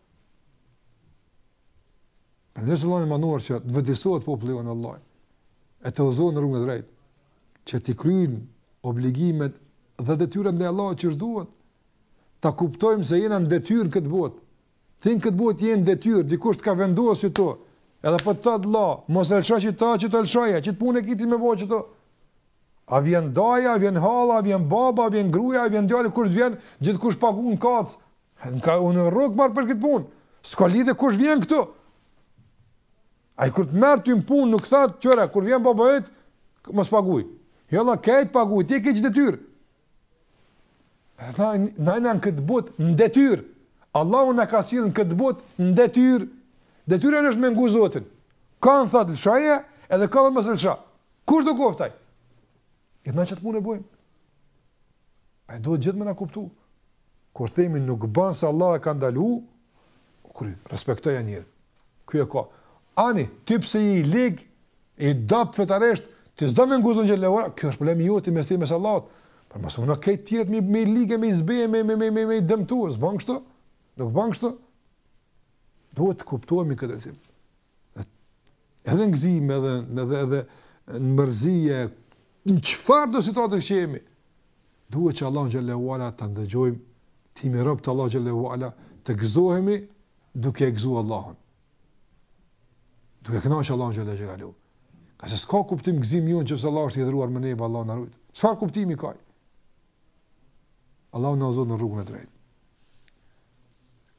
E lus Allahun e Madhëruar që të vetëdijesohet populli jonë vallahi, e të udhëzohet në rrugën e drejtë, që t'i kryjnë obligimet dhe detyrat ndaj Allahut qysh duhet, ta kuptojmë se jena në detyrë në këtë botë, Ti në këtë botë je në detyrë, dikush të ka vendosë qitu, edhe po të thotë vlla, mos e lësho qita, qita lëshoje, qit punë e ki ti me bo qitu. A vjen daja, a vjen halla, a vjen baba, a vjen gruja, a vjen djali, kush të vjen, gjithkush pagun kaq. Se unë rrogë marr për këtë punë. S'ka lidhje kush vjen këtu. Ai kur të merr ty n'punë, nuk thotë, qëra, kur vjen baba yt, mos paguj. Jalla, jo, le të paguj, ti e ke këtë detyrë. Tha, na jena në këtë botë në detyr. Allahu na ka sjellë në këtë botë në detyr. Detyra është me ngu Zotin. Ka thënë lëshoje, edhe ka thënë mos lësho. Kushdo koftë ai? E na qat punë bojmë. Ai duhet gjithë me na kuptu. Kur themi nuk bën se Allahu e ka ndalu, u kry, respektoje njerin, ky e ka, ani, ty pse je i lig, i dobët fetarisht, ti s'do me ngu Zotin e Madhëruar, kjo është problemi joti, mes teje mes Allahut, po mos u munoni ke të tjerët me, me i ligë, me i zbejë, me, me, me, me, me i dëmtu, s'ban kështu, nuk ban kështu, duhet të kuptohemi në këtë drejtim, edhe në gzime, edhe, edhe, edhe në mërzije, në çfarëdo situate që jemi, Duhet që Allahun xhelle ue ala ta ndëgjojmë, të jemi rob të Allahut xhelle ue ala, të gëzohemi duke e gëzuar Allahun. Duke kënaqur Allahun xhelle xhelaluhu. Ngase s'ka kuptim gëzimi jonë nëse Allah është i hidhëruar me neve, Allah na rujt. Çfarë kuptimi ka? Allahu na udhëzoftë në rrugën e drejtë.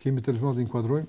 Kemi telefonatë, e inkuadrojmë.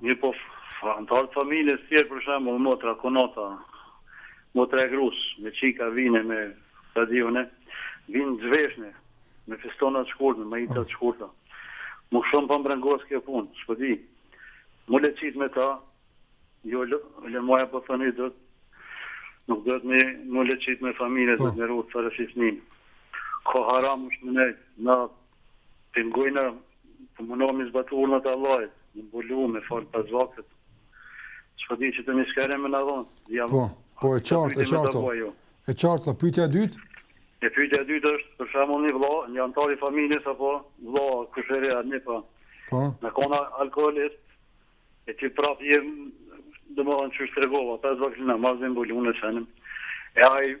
Mirëpo anëtarë të familjes tjerë për shembull motra, kunata, motra e grus, me çika vijnë me çfarë di une, vijnë zhveshne, me fustona të shkurtër, majica të shkurta. Mu shumë po m'brengos kjo punë, s'po di. Mu leçit me ta, jo hoxhallarët po thonë që nuk duhet me mu leçit me familje, duhet me rujt farefisnin. Ama haram është me nejt, na pengojna Të munohemi me zbatu urdhnat e Allahit, me u mbulu, me fal pesë vaktet. S'po di, qet një sqarim me na dhon. Jam Po, po e qartë, e qartë. E qartë, pyetja e dytë? E pyetja e dytë është, për shembull një vëlla, një anëtar i familjes apo vëlla, kushëri, nip a. Po. Me konë alkoolist, E ti prap je domethënë qysh tregova, pesë vakzina mas me mbul unë senem. E ai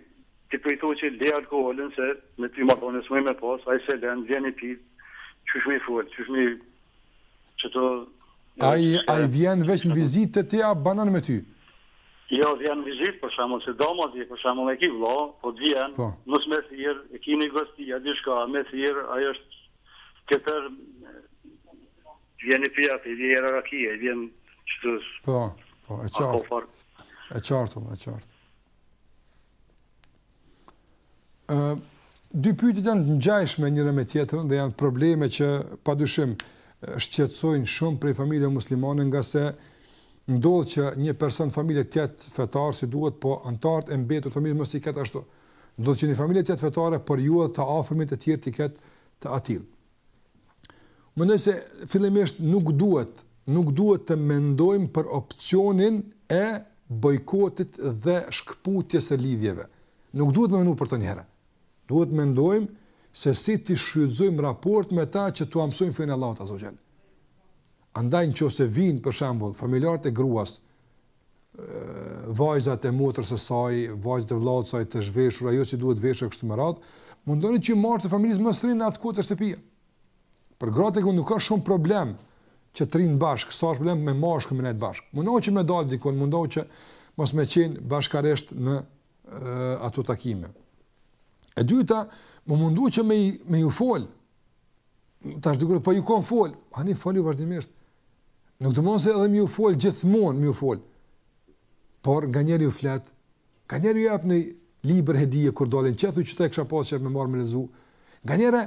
ti po i thua që le alkoolin se me ty marrëdhënie s'muj me pasë, ai s'e len, vjen i pit, qysh me i fol, qysh me i që të Ai ai vjen veç në vizitë te ti a banon me ty? Jo, vjen në vizitë për shembull, se domethënë për shembull e ki vëlla, po të vjen, po. don me e thirr, e ki një gosti a diçka, me e thirr, ai është tepër Vjen i pimë, i vjen era raki, i vjen çdo. Po, po, e qartë. E qartë, e qartë. Të dy pyetjet janë të ngjashme njëra me tjetrën dhe janë probleme që padyshim shqetësojnë shumë prej familjeve muslimane ngase ndodh që një person në familje të jetë fetar si duhet, po anëtarët e mbetur të familjes mos i ketë ashtu. Ndodh që një familje të jetë fetare, por jo edhe të afërmit e tjerë të ketë të atillë. Mendoj se fillimisht nuk duhet, nuk duhet të mendojmë për opcionin e bojkotit dhe shkëputjes së lidhjeve. Nuk duhet me mendu për të njëherë. Duhet të mendojmë se si t'i shfrytëzojmë raportet me ta që t'ua mësojmë fenë e Allahut azze ue xhel. Andaj në qoftë se vijnë, për shembull, familjarët e gruas, vajzat e motrës së saj, vajzat e vëllaut të saj të zhveshura, a jo si duhet veshur e kështu me radhë, mundohu që burrat e familjes mos rrinë në atë kohë te shtëpia. Për gratë nuk ka shumë problem që të rrinë bashkë, sa është problem me meshkuj me nejtë bashkë. Mundohu që me dalë dikun, mundohu që mos me qenë bashkaresht në e, ato takime. E dyta, me u mundu që me, me ju folë, Tash dikush po ju ke fol, ani foli vazhdimisht. Nuk domosdo edhe me ju fol gjithmonë, me ju fol. Por nganjëherë ju flet, nganjëherë ju jep ni libër hedije kur dalin qashtu që ta kishin pasur me marr me lezu. Nganjëherë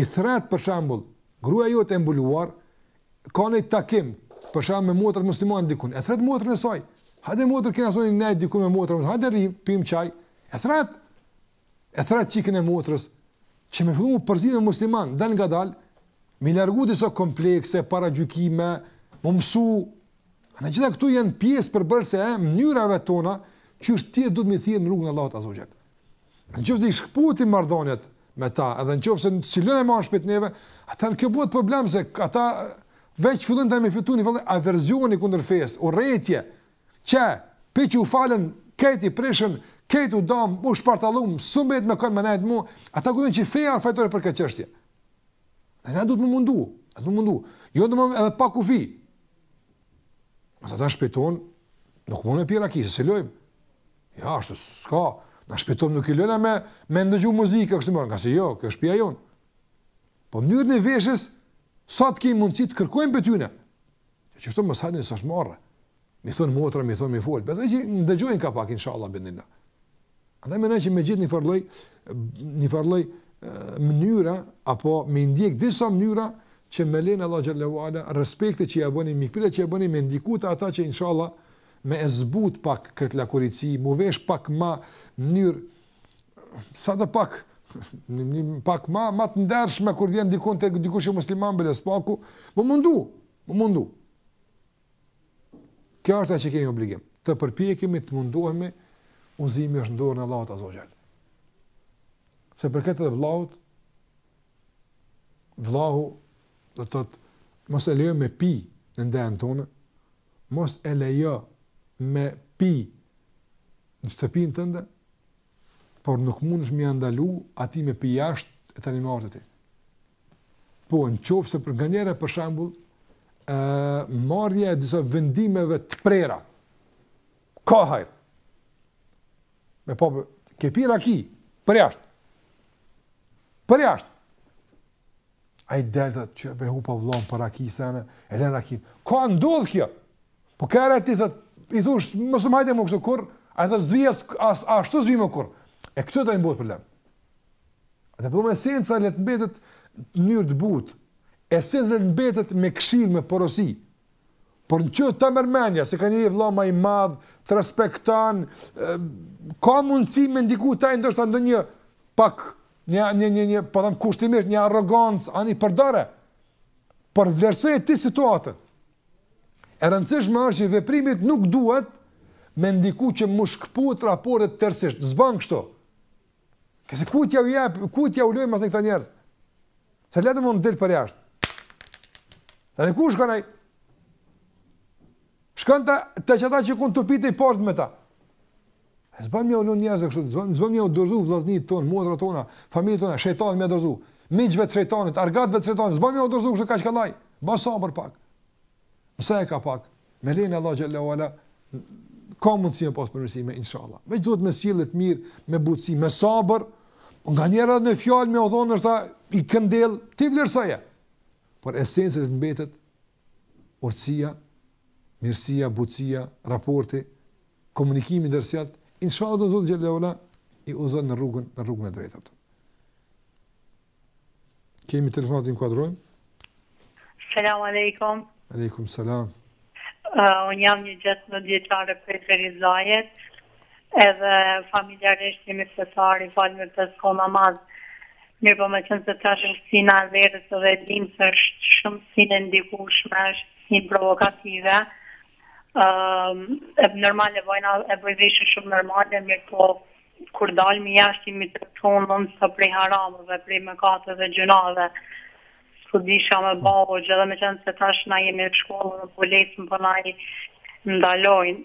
i thret për shembull, gruaja jote e mbuluar ka një takim për shembull me motrat muslimane dikun. E thret motrën e saj. Hajde motër kena sonte dikun me motra, hajde rri, pim çaj. E thret. e thret çikën e motrës, që me fillu me u përzi me musliman, dalëngadal, me largu disa komplekse, paragjykime, me mësu, e të gjitha këto janë pjesë përbërëse e mënyrave tona, qysh ti e duhet me thirrë në rrugën e Allahut azze ve xhel. Në qoftë se i shkëputim marrëdhëniet me ta, edhe në qoftë se në cilën e marë shpet neve, atëherë kjo bëhet problem se ata veç fillojnë me fitu njëfarë averzioni kundër fesë, urrejtje, Qe, pej që u falën, krejt i prishën, krejt u dam, u shpartallum, s'u mbet me kon me nejt mo, ata kujtojn që feja u fajtore për këtë çështje. Dhe na duhet m'u mundu, duhet m'u mundu. Jo të më edhe pa kufi. Ata te shpija jonë nuk mund me pi raki, s'e lejojmë. Ja, ashtu, s'ka, në shpi tonë nuk i lojna me, me ndëgju muzikë, kështu mo, ngase jo, kjo është shpia jonë. Po mënyrën e veshës, sa të kemi mundësi të kërkojmë prej tyne. Të qështu më sajnë një sashtë marrë, me i thonë motra, me i thonë me i folë, besoj që ndëgjojnë ka pak, insha Allah, binden. Andaj me nëjë që me gjet njëfarë lloj, njëfarë lloj mënyre, apo me ndjek disa mënyra, që me lejen e Allahut teala, respekti që ja bëni, mikpritje që ja bëni, me ndiku te ata që insha Allah, me e zbut pak këtë lakurici, m'u vesh pak ma në mënyrë, sado pak pak ma ma të ndershme kur vjen dikun te dikush i musliman bile së paku m'u mundu m'u mundu kjo është ajo që kemi obligim të përpjekemi të mundohemi udhëzimi është n'dorën e Allahut azze ve xhel. Se për këtë dhe vllaut, vllau do të thotë mos e lejo me pi në ndejën tonë, mos e lejo me pi në shtëpinë tënde, por nuk mundesh me ia ndalu atij me pi jashtë e tani me t'ardh te ti. Po, në qoftë se për nganjëherë, për shembull, e, marrja e disa vendimeve të prera, ka hajr, me pa, ke pi raki, përjashtë, përjashtë, Ai del, tha qebesa hupa vllan për raki sene, e lën rakin. Ka ndodh kjo. Po kur t'i thot, i thush mos më hajde më kështu kurr, ai thot s'vi as, as ashtu s'vi më kurr. E këtu do të bëhet problem. Dhe problemi, esenca le të mbetet në mënyrë të butë. Esenca le të mbetet me këshill, me porosi. Por në qoftë ta merr mendja, se ka një vlla ma i madhë, të respektan, ka mundësi me ndiku te ai ndoshta edhe një pak Një, një, një, një, po thom kushtimisht, një arrogancë, ani përdore, por vlerësoje ti situatën. E rëndësishme është që i veprimit nuk duhet me ndiku që me u shkëput raportet tërsisht, s'ban kështu. Këse ku t'ja u jep, ku t'ja u lojmë asë në këta njerës? Se letë më në dilë për jashtë. Dhe në ku shkën e? Shkën të, të që ta që kun të pitë i partë me ta. S'ban me i lan njerëz kështu, s'ban, s'ban me ia dorzu vllaznit ton, motrat tona, familjet tona, shejtanit me ia dorzu. Miqve t'shejtanit, argatve t'shejtanit, s'ban me ia dorzu kështu kaq kollaj. Ba sabër pak. Mësa e ka pak. Me lejen e Allahut xhele ve ala ka mundësi me pas përmirësime, inshallah. E duhet me sjellje t'mirë, me butësi, me sabër, po nganjëherë një fjalë me u thonë është i këndell, ti vlerësoje. Por esenca e mbetet urtësia, mirësia, butësia, raporti, komunikimi i ndërsjellë, inshallah do Zoti xhele ve ala i udhëzon në rrugën në rrugën e drejtë atë. Kemi telefonatë, inkuadrojmë. Selam aleikum. Aleikum selam. Uh, unë jam një gjashtëmbëdhjetë vjeçare për e të Edhe familjarisht jemi fetar i falim pesë kohë namaz. Mirëpo meqenëse tash është stina e verës edhe e dimë se është shumë stinë e ndikueshme, është stinë provokative, ë normal e boj e boj veshje shumë normale, mirëpo kur dalmi jashtë jemi të rrethun nonstop prej harameve, prej mëkateve, gjynaheve. S'po di çka me ba hoxhë, edhe meqenëse tash na jemi në shkollë, mbulesën po na i ndalojnë.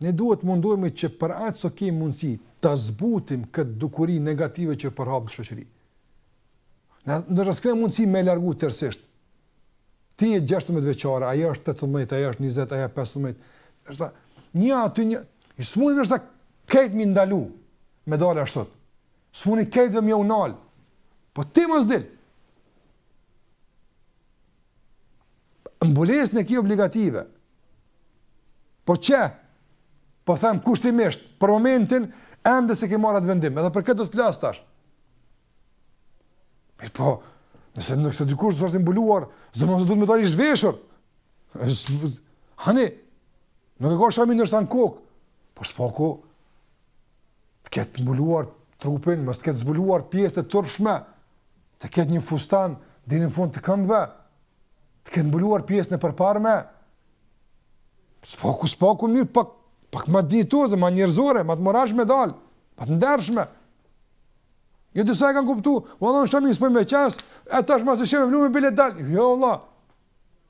Ne duhet të mundohemi që për aq sa kemi mundësi ta zbutim këtë dukuri negative që u përhap në shoqëri. Ndoshta s'kemi mundësi me e largu tërësisht. Ti je 16 vjeçare, ajo është 18, ajo është 20, ajo është 15. Është një aty një i s'mun ndoshta krejt me i ndalu me dalë ashtu. S'mun krejtve me jau nal. Po ti mos dil. Mbulesën e ki obligative. Po qe, Po them kushtimisht, për momentin, ende s'e ke marrë atë vendim, edhe për këtë do të flasë tash. Mirëpo, nëse nuk se dikush s'është i mbuluar, s'domethënë se duhet me dalë i zhveshur. Ani, nuk e ka shaminë ndoshta në kokë. Po s'paku, të ketë mbuluar trupin, mos të ketë zbuluar pjesët e turpshme, të ketë një fustan deri në fund të këmbëve, të ketë mbuluar pjesën e përparme, s'paku, s'paku, mënyrë, pak, pak ma dinjitoze, ma njërzore, ma të moralshme me dalë, ma të ndershme. Jo disa e kanë kuptu, u ndalon shami, s'po na e qasin, e tash ma e zhveshme, zblume bile t'dal, jo, valla,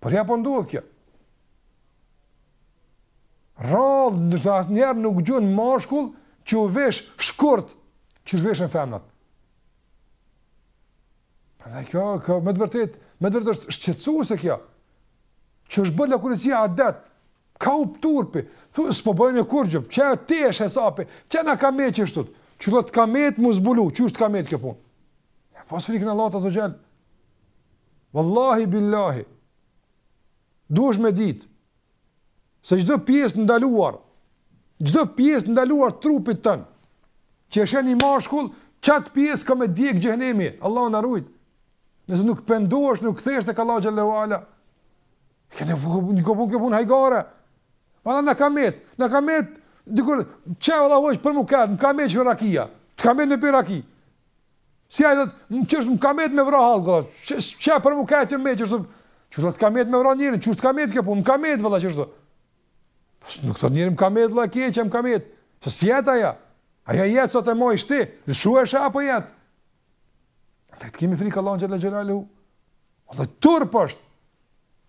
Por ja po ndodhë kjo. Rallë, nështë asë njerë nuk gjënë mashkull që u vesh shkurt që zhveshën femnat. Përna kjo, kjo me të vërtet, me të vërtet është shqetsu se kjo, që është bërë lakurësia adet, ka hup turpi, thu, s'po bëjnë e kur gjëpë, që e te e shesapi, që në ka me që është tut, që do të ka me të mu zbulu, që është ka me të kjo punë. Ja, pas frikë në Allahut azze ve xhel. Wallahi billahi. Duhesh me ditë se çdo pjesë t'ndaluar, çdo pjesë t'ndaluar trupit tan, që e sheh një mashkull, qat pjesë ka me djeg xhehnemi, Allahu na rujt. Nëse nuk pendohesh, nuk kthehesh tek Allahu xhel-le ve ala. Kjo nuk a punë, punë hajgare. Valla në kamet, në kamet, dikur, që e valla për më këtë, në kamet që rakia, të kamet në për rakia. Si ai thot, më çështë më kamet me vra hall golla. Çe për më ka ti më çështë. Çu thot kamet me vra njërin, çu kamet kjo po më kamet valla çështë. Po nuk thot njërin më kamet valla kjo që më kamet. Se si jeta ja. Aja jetë sot e moj shti, në shu e shë apo jetë? Të kemi frikë Allahun xhel-le xhelaluhu. Po edhe turp është,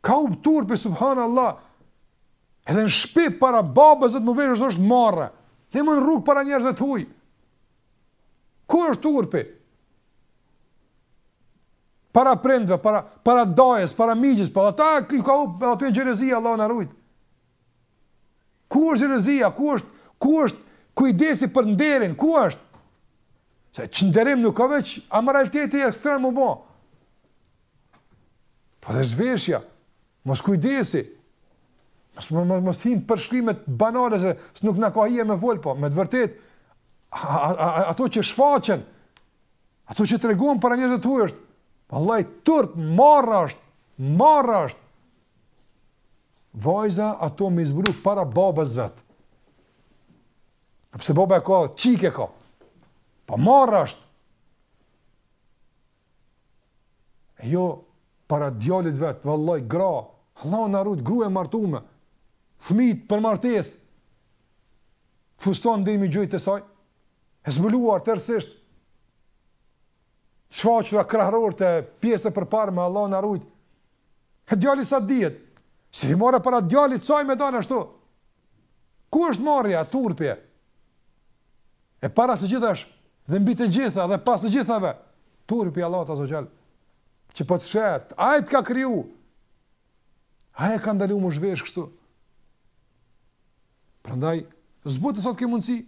ka hup turpi, subhanallah, edhe në shpi para babës vet me u vesh ashtu është marre, le ma në rrugë para njerëzve të huj. Ku është turpi? Para prindve, para, para dajes, para mixhës, pa dhe ta i ka hup edhe xhelozia, Allahu na rujt. Ku është xhelozia, ku është, ku është kujdesi për nderin, ku është? Se çnderim nuk a veç amoraliteti ekstrem me u bo. Po edhe zhveshja, Moskujdesi. Mos mos mos him n'përshkrimet banale se s'nuk na ka hije me fol po, me të vërtet ato që shfaqen ato që tregohen para njerëzve të huaj është vallai turp marrë është, marrë është. Vajza ato me i zbulu para babës vet. Pse baba e ka, çikë e ka. Po marrë është. Jo para djalit vet, vallai gra, Allahu na rujt grua e martume, fëmit për martesë. Fuston deri mbi gjunjë të saj. E zbuluar tërësisht. Shfaqura kraharorit pjesa e përparme, Allahu na rujt. E djalin sa dihet. S'i vjen marre para djalit saj me dalë ashtu. Ku është marrja, turpi? E para së gjithave, dhe mbi të gjitha dhe pas të gjithave, turpi i Allahut azze ve xhel, që po të sheh, ai të ka kriju. Ai e ka ndaluar m'u zhvesh kështu. Prandaj zbute, sot ke mundsi.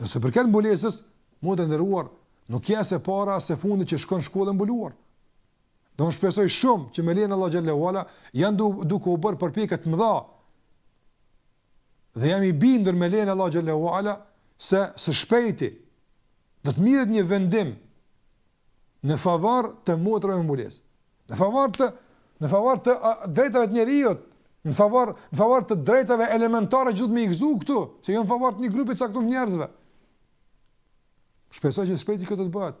Nëse i përket mbulesës, motër e nderuar, nuk je as e para as e fundit që shkon n'shkollë e mbuluar. Dhe unë shpresoj shumë që me lejen e Allahut xhelle ue ala janë duke u bërë përpjekje të mëdha Dhe jam i bindur me lejen e Allahut xhelle ue ala se së shpejti do të merret një vendim në favor të motrave me mbulesë. Në favor të në favor të drejtave të njeriut, në favor në favor të drejtave elementare që duhet me i gëzu këtu, se jo në favor të një grupi të caktuar të njerëzve. Shpresoj që së shpejti kjo do të bëhet.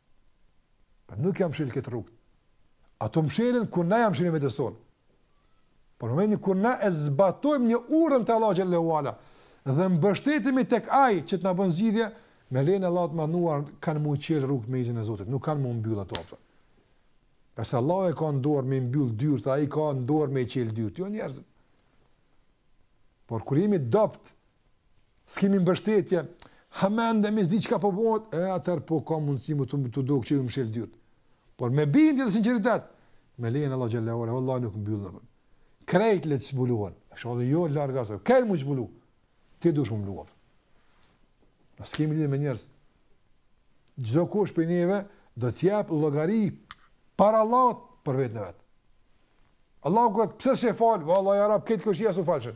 Por nuk ja mshilë këto rrugët. Ato mshilen, kur na ja mshilim vetes tonë. Por në momentin kur na e zbatojmë një urdhën të Allahut xhelle ue ala dhe mbështetemi tek ai që të na bën zgjidhje, me lejen e Allahut madhnuar kanë m'u çelë rrugët me izn e Zotit, nuk kanë m'u mbyllë ato aspak. Nëse Allahu e ka n'dorë me mbyllë dyert, ai e ka n'dorë me çelë dyert, jo njerëzit. Por kur jemi t'dobt S'kemi mbështetje, ha mendë me zi që ka përbojt, po e atëherë po ka mundësi me t'u dukë që u mshelën dyert. Por me bindje dhe sinceritet, me lejen e Allahut xhelle ue ala, vallahi nuk mbyllen për be. Krejt le të zbulohen, edhe jo larg asaj, krejt m'u zbulu, ti duhesh m'u mlu. Ne s'kemi lidhje me njerëz, çdokush prej neve, do t'jep llogari para Allahut për veten e vet. Allahu t'thotë, pse s'je falë, vallahi ja Rabb, këta, këshe, s'u falshin.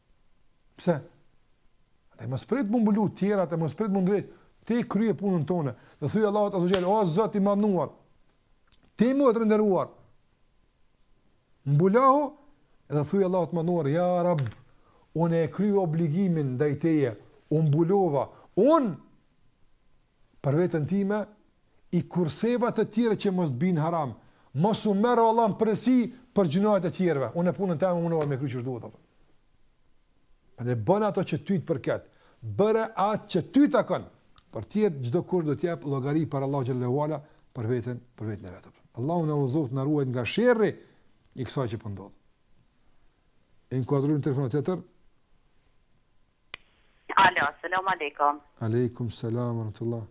Pse? Dhe mos prit m'u mbulu të tjerat e mos prit m'u ndreq. Ti kryje punën tane. Dhe thuaj Allahut azze ve xhel, o Zot i madhnuar. Ti motër e nderuar. Mbulohu dhe thuaj Allahut madhnuar, ja Rabb, unë e kryva obligimin ndaj teje, u mbulova, unë për veten time i kurseva të tjerët që mos të bijnë n'haram, mos më merr o Allah në përgjegjësi për gjynahet e tjerëve, unë punën teme mundohem me kry siç është duhet atë. Prandaj bëj atë që ty të përket, bëje atë që ty të takon. Për tjerët çdo kush do të jap llogari para Allahut xhelle ue ala për veten, për veten e vet. Allahu na udhëzoft na ruajt nga sherri i kësaj që po ndodh. Inkuadrojmë telefonatën tjetër. Alo, selam alejkum. Alejkum selam rahmetullah.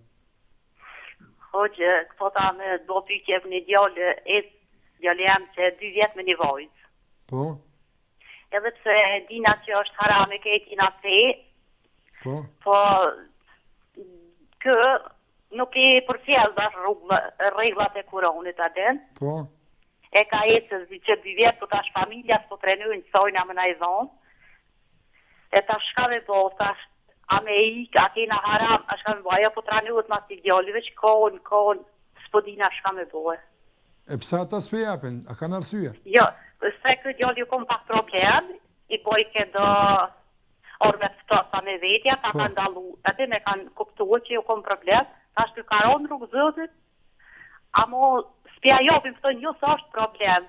Hoxhë, deshta me të bo pytje për një djalë, e djalë jam qe dy vjet me një vajzë. Po? Edhe pse e dimë që është haram e krejt kësi, po? po, kë nuk i përfill edhe rregullat e Kuranit a den, po? e ka e qysh qe dy vjet, po tash familja s'po pranojnë, s'dojnë me na lëshu, E tash çka me bo tash a me ik a kena haram a çka me bo ajo po tranohet ma si djali veq kon kon spo dina çka me bo e. E pse ata spe japin a kan arsye. Jo se ky djali ju kon pas problem i boj kedo orme ftohta me veti ata kan dallu atim e kan kuptu që ju kon problem tash ky ka ra në rrug zotit a mo spi ja japin fton jo se asht problem.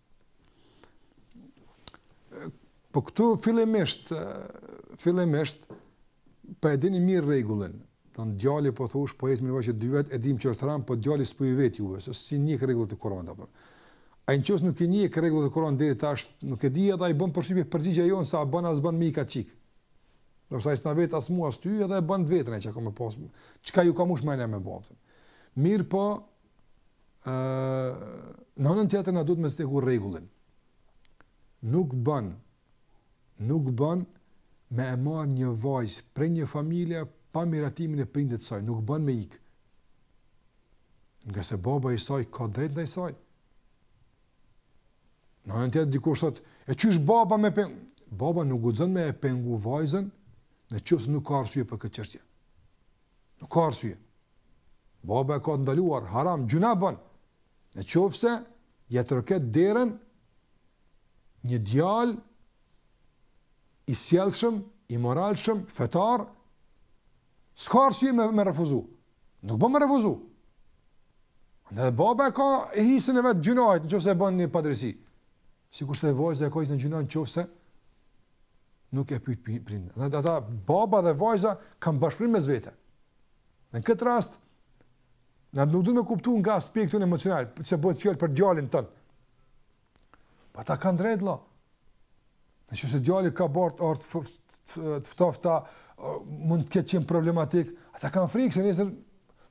Po këtu fillimisht, fillimisht, pa po e dini mirë rregullin, thonë djali po thosh, po e t'mirr vajzën dy vetë, e dim që është haram, po djali s'po ju vet juve, se s'e di një rregull të Kuranit apo. Ai në qoftë se nuk e njeh rregull të Kuranit deri tash, nuk e di edhe ai bën, për shqipe përgjigja jonë, s'bën, a s'bën me ik çika. Do s'na vet as mua as ty, edhe e bën të veten e çka me pas, çka ju ka mush menja me bo. Mirëpo, në anën tjetër na duhet me cek rregullin. Nuk ban nuk ban me e marr një vajzë prej një familje pa miratimin e prindit të saj, nuk ban me ik. Ngase baba i saj ka drejt ndaj saj. Në anën tjetër dikush thotë, e qysh baba me peng... baba nuk guxon me e pengu vajzën në qoftë se nuk ka arsye për këtë çështje. Nuk ka arsye. Baba e ka të ndaluar, haram, gjynah ban. Në qoftë se ia troket derën një djal, i sjellshëm, i moralshëm, fetar, s'ka arsye me, me refuzu. Nuk bën me refuzu. Edhe baba e ka hisen e vet t'gjynahit, në qoftë se e ban një padrejtësi. Sikurse vajza e ka hisen gjynah në qoftë se nuk e pyt prindin. De ata baba dhe vajza kanë bashkëpunim mes vete. Në këtë rast, ne nuk duhet me kuptu nga aspekti emocional, se bëhet fjalë për djalin tonë. Po ata kanë drejt, vlla. Në qoftë se djali ka bartë armë të ftofta, mund të ketë qenë problematik, ata kanë frikë se nesër,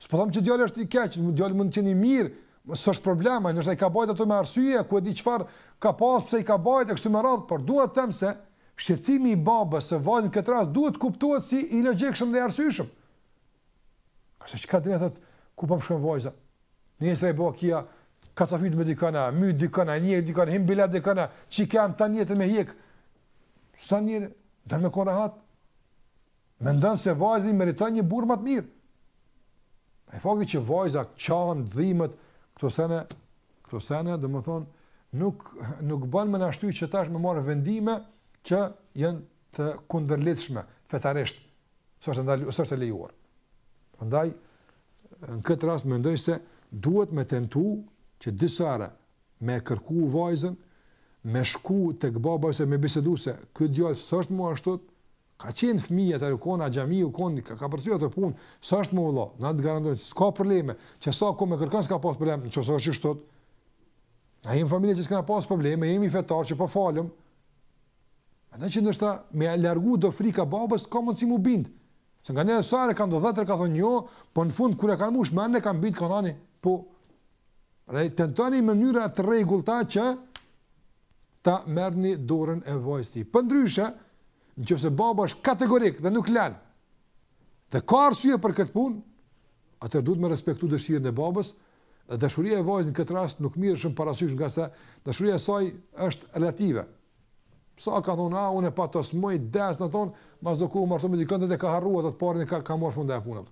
s'po them që djali është i keq, djali mund të jetë i mirë, s'është problema, ndoshta i ka bajtë ato me arsye, ku e di çfarë ka pas, pse i ka bajtë, e kështu me radhë, por duhet të themi se shqetësimi i babës së vajzës në këtë rast, duhet kuptuar si i logjikshëm dhe i arsyeshëm. Kështu që ka të drejtë thotë, ku po më shkon vajza? Nesër e bën ky, kacafytet me dikën, myt dikën, rreh dikën, hin n'bela me dikën, çika tanë jetën me hjek. S'ta njëri, do me kon rahat. Mendon se vajza e meriton një burrë më të mirë. E fakti që vajza qan, dhimbet këto sene, këto sene, do të thon, nuk nuk bën më ashtu që tash më marr vendime që janë të kundërligjshme fetarisht, është ndal, s'është lejuar. Prandaj Në këtë rast mendoj se duhet me tentu që disa herë me kërku vajzën, me shku tek baba ose me bisedu se ky djalë s'është më ashtu, ka qenë fëmijë atëherë u kon, axhami u kon, ka, ka përsëritur atë punë, s'është më vlla, na të garantojmë, s'ka probleme, që sa kohë me kërkan s'ka pas probleme, në qoftë se është qështu, a jemi familje që s'ka pas probleme, jemi fetar që po falëm, A do me thonë me largu do frika babës, ka mundësi m'u bind. Se nganjëherë sa e ka do vetë, ka thonë jo, po në fund, kur e ka mush menen e ka bind, ka thanë, po. Pra tentoni mënyra të rregullta që ta merrni dorën e vajzës tij. Përndryshe, në qoftë se baba është kategorik dhe nuk len, dhe ka arsye për këtë punë, Atëherë duhet me respektu dëshirën e babës, dhe dashuria e vajzës në këtë rast nuk merret shumë parasysh ngase dashuria e saj është relative. Sa ka thonë, a, unë pa to s'muj, des, e thonë, mas do kohë martu me dikën tjetër dhe ka harru atë të parin dhe ka, ka marrë fund ajo punë.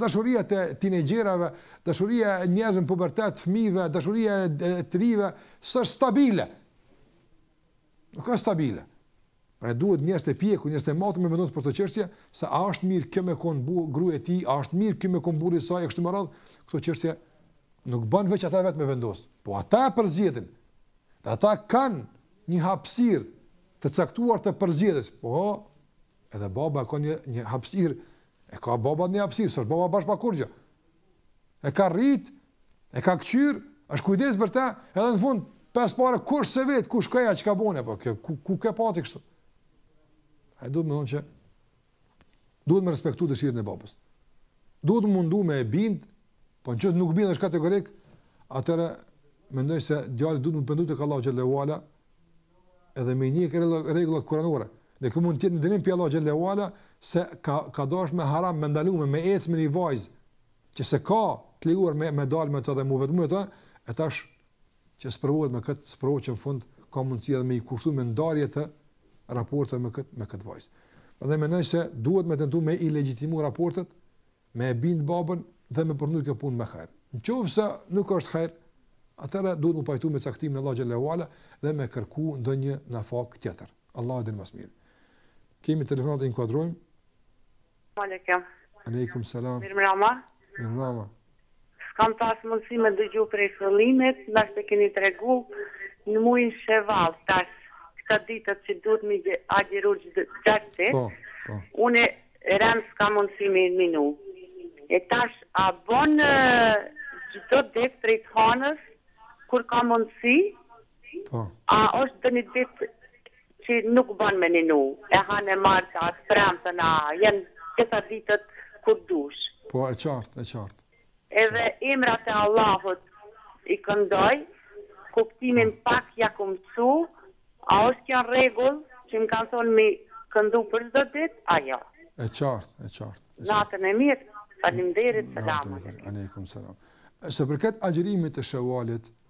Dashuria e tinejxherave, dashuria e njerëzve n' pubertet, fmijve, dashuria e të rive, s'është stabile. Nuk është stabile. Pra duhet njerëz të pjekur, njerëz të matur me vendos për këtë çështje, se a është mirë kjo me kon bu gruaja e tij, a është mirë kjo me kon burri i saj kështu me radh, këto çështje nuk bën veç ata vetëm me vendos. Po ata e përzgjedhin. Dhe ata kanë një hapësirë të caktuar të përzgjedhjes. Po edhe baba ka një një hapësirë, e ka baba një hapësirë, s'është baba bash pa kurrë. E ka rrit, e ka këqyr, është kujdes për ta, edhe në fund pesë pare kush se vet, kush ka ja çka bën apo kë ku, ku ka pati kështu. Ai do me thonë që duhet me respektu dëshirën e babës. Duhet m'u mundu me e bind, po nëse nuk bindet është kategorik, atëra mendoj se djali duhet m'u pendu tek Allahu xhele ue ala edhe me i ndjek rregullat kuranore. Dhe kjo mund të jetë një dënim prej Allahut xhele ue ala se ka ka dashur me haram me të ndaluar me ecë me një vajzë që s'e ka të lejuar me me dalë me të dhe m'u vetmu me të, e tash qe sprovohet me kët sprovë që në fund ka mundësi edhe me i kushtu me ndarje të raporteve me kët me kët vajzë. Prandaj mendoj se duhet me tentu me i legjitimu raportet me e bind babën dhe me përfundu kjo punë me hajr. Në qoftë se nuk është hajr, atëra duhet m'u pajtu me caktimin e Allahut xhele ue ala dhe me kërku ndonjë nafakë tjetër. Allahu e din më s'miri. Kemi telefonatë, e inkuadrojmë. Aleikum. Aleikum selam. Mirëmrama. Mirëmrama. S'kam pas mundësi me dëgju prej fillimit, nashta e keni tregu në mujin sheval, tash këta ditët që duhet m'i agjëru qato gjashtë ditë, unë rend s'kam mundësi me ninu. E tash a bon çdo ditë prej të hënës kur ka mundësi, a osht donji ditë Qi nuk bon me ninu e hanë, e martë, a t'premten, a janë gjitha ditët kur dush. Po e qartë e qartë. Edhe emrat e Allahut i këndoj, kuptimin pak ja kum mësu, a është kjo në rregull që më kanë thonë m'i këndu për çdo ditë a jo. E qartë e qartë. Natën e mirë, faleminderit, selam aleikum. Alejkum selam. Sa i përket agjërimit të Shevalit,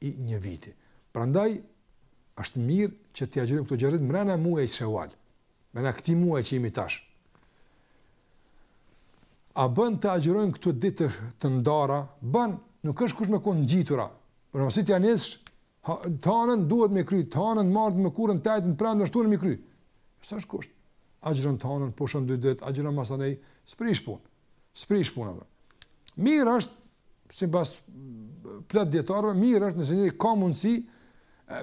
i një viti. Prandaj është mirë që t'i agjërojmë këto gjashtë ditë mbrenda muajit Shawal. Mbrenda këtij muaji që jemi tash. A bën të agjërojmë këto ditë të ndara? Bën, nuk është kush me kon t'ngjitura. Por nëse ti ja nis t'hanën duhet me kry, t'hanën, martën, mërkurën, t'ajtën, premten, t'shtunën me kry. S'është kusht. Agjëron t'hanën, pushon dy ditë, agjëron masanej, s'prish punë. S'prish punë por. Mirë është, simbas plot dijetarëve, mirë është nëse njëri ka mundësi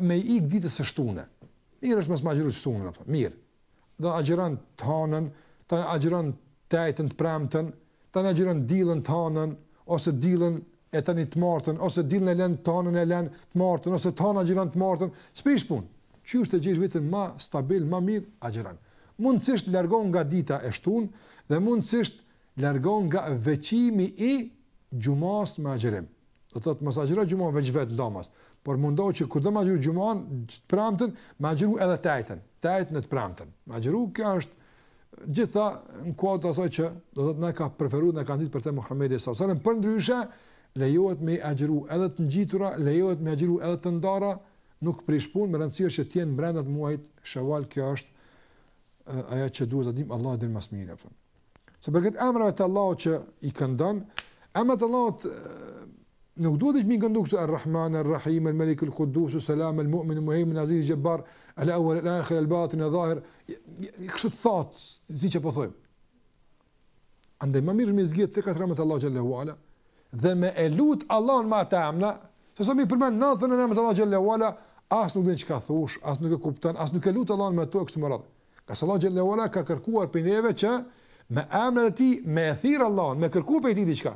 me i ikë ditës së shtune. Mirë është mos me agjëru t'shtunën, por. mirë. Do agjëron të hanën, ta agjëron të ajtën të premten, ta agjëron dillën të hanën, ose dillën e tani të martën ose dillën e lën t'hanën e lën të martën ose t'hanën agjëron të martën s'prish punë qysh ta gjesh veten më stabil më mirë agjëron mundësisht largon nga dita e shtunë dhe mundësisht largon nga veçimi i xhumas me agjërim do të thotë mos agjëro xhuman veç vet ndamas por mundohu që kur do me agjëru xhuman të premten me agjëru edhe të ajtën të ajtën e të premten me agjëru kjo është Gjitha në kuadër të asaj që do të thotë na ka preferuar, na ka nxitur për të Muhamedi sallallahu alajhi wasallam, përndryshe lejohet me agjëru edhe të ngjitura, lejohet me agjëru edhe të ndara, nuk prish punë, me rëndësi është që të jenë brenda të muajit Shawal, kjo është ajo që duhet të dim Allahu e di më së miri apo. Sa për këto emrat e Allahut që i këndojnë, emrat e Allahut Nuk duhet me i këndu këtu Ar-Rahman, Ar-Rahim, Al-Malik, Al-Quddus, Al-Salam, Al-Mu'min, Al-Muhaymin, Al-Aziz, Al-Jabbar, Al-Awwal, Al-Akhir, Al-Batin, Al-Zahir. Kështu të thot, si që po thojmë. Andaj më mirë me zgjedh tre katër emra t'Allahut xhelle ue ala dhe me e lut Allahun me ata emna, se sa me i përmend nantëdhetë e nantë emnat e Allahut xhelle ue ala, as nuk din çka thosh, as nuk e kupton, as nuk e lut Allahun me to e kështu me radhë. Kurse Allahu xhelle ue ala ka kërkuar prej neve që me emnat e tij me thirr Allahun, me kërku prej tij diçka.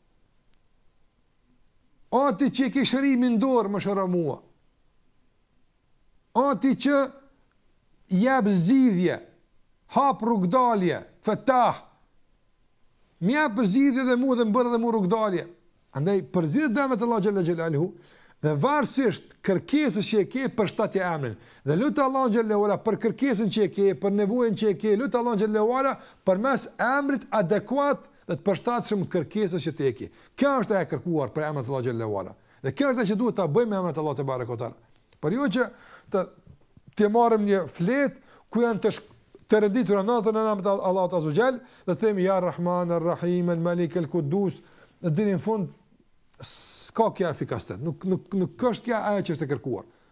O ti që ke shërimin n'dorë, më shëro mua. O ti që jep zgjidhje, hap rrugdalje, fetah. Më jep zgjidhje dhe mua dhe më bën dhe mua rrugdalje. Andaj përzgjidhi emrat e Allahut xhelle xhelaluhu dhe varësisht kërkesës që e ke përshtatja emrin. Dhe lute Allahun xhelle xhelaluhu për kërkesën që e ke, për nevojën që e ke, lute Allahun xhelle xhelaluhu përmes emrit adekuat dhe të përshtatshëm kërkesës që ti e ke. Kjo është ajo e kërkuar për emrat e Allahut xhelle ue ala. Dhe kjo është ajo që duhet ta bëjmë me emrat e Allahut tebareke ue teala. Por jo që të të marrim një fletë ku janë të të renditura nantëdhetë e nantë emrat e Allahut azze ue xhel dhe të themi ja Rahman Rahim El Malik El Kudus e deri në fund s'ka kja efikasitet nuk, nuk, nuk është kja aja që është e kërkuar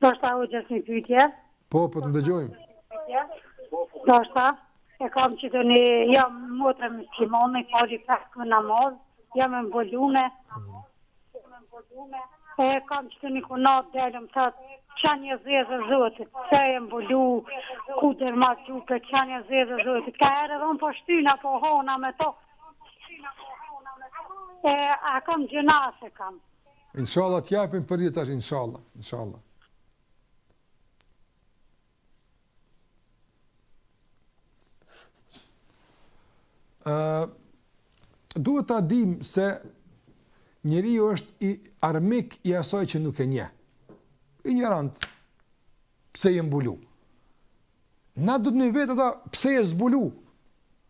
Deshta me ju vetë një pytje? Po, po të ndëgjojmë. Deshta, e kam qetë një, jam motër më simone, i fali pesë namazë, jam e mbulume, e kam qetë një kunatë delëm të atë, çka je zeza zotit, pse je mbulu, ku dhe ma gjupe, çka je zeza zotit, ka herë edhe unë po shtyhna, po hahna me to, e a kam gjynah s'kam, Inshallah të japim përgjigje tash inshallah, inshallah. Ë uh, duhet ta dim se njeriu është armik i asaj që nuk e njeh. Injorant, pse je mbulu? Na duhet me i vetë ata pse je zbulu?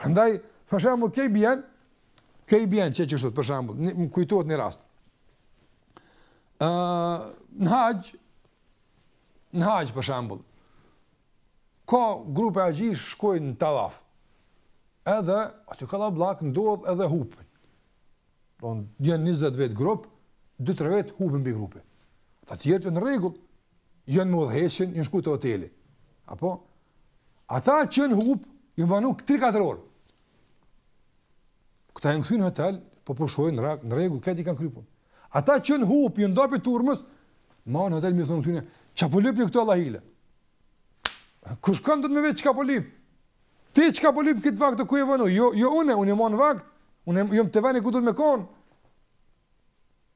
Prandaj, për shembull, kjo i bjen? Kjo i bjen qashtu për shembull, më kujtohet një rast. Ë, uh, në haxh në haxh për shembull. Ka grupe haxhish shkojnë në tavaf. Edhe aty kallabllak ndodh edhe hupin. Ta zëmë janë 20 vet grup, 2-3 vet hupin prej grupi. Ata tjert janë në rregull, janë me udhëheqësin, janë shku te hoteli. Apo? Ata që janë hup, janë vanu 3-4 orë. Këta janë kthy në hotel, po pushojnë po në rregull, këta kanë kry punë. Ata që janë hup, janë dopi turmës, ma në hotel mi thonë këtyne, që po lypni këtu allahile? Kush ka drejtë me vetë çka po lypë? Ti çka po lypë këtë vaktë, ku je vanu? Jo, jo une, unë jam në vaktë, unë jam te veni ku duhet me konë.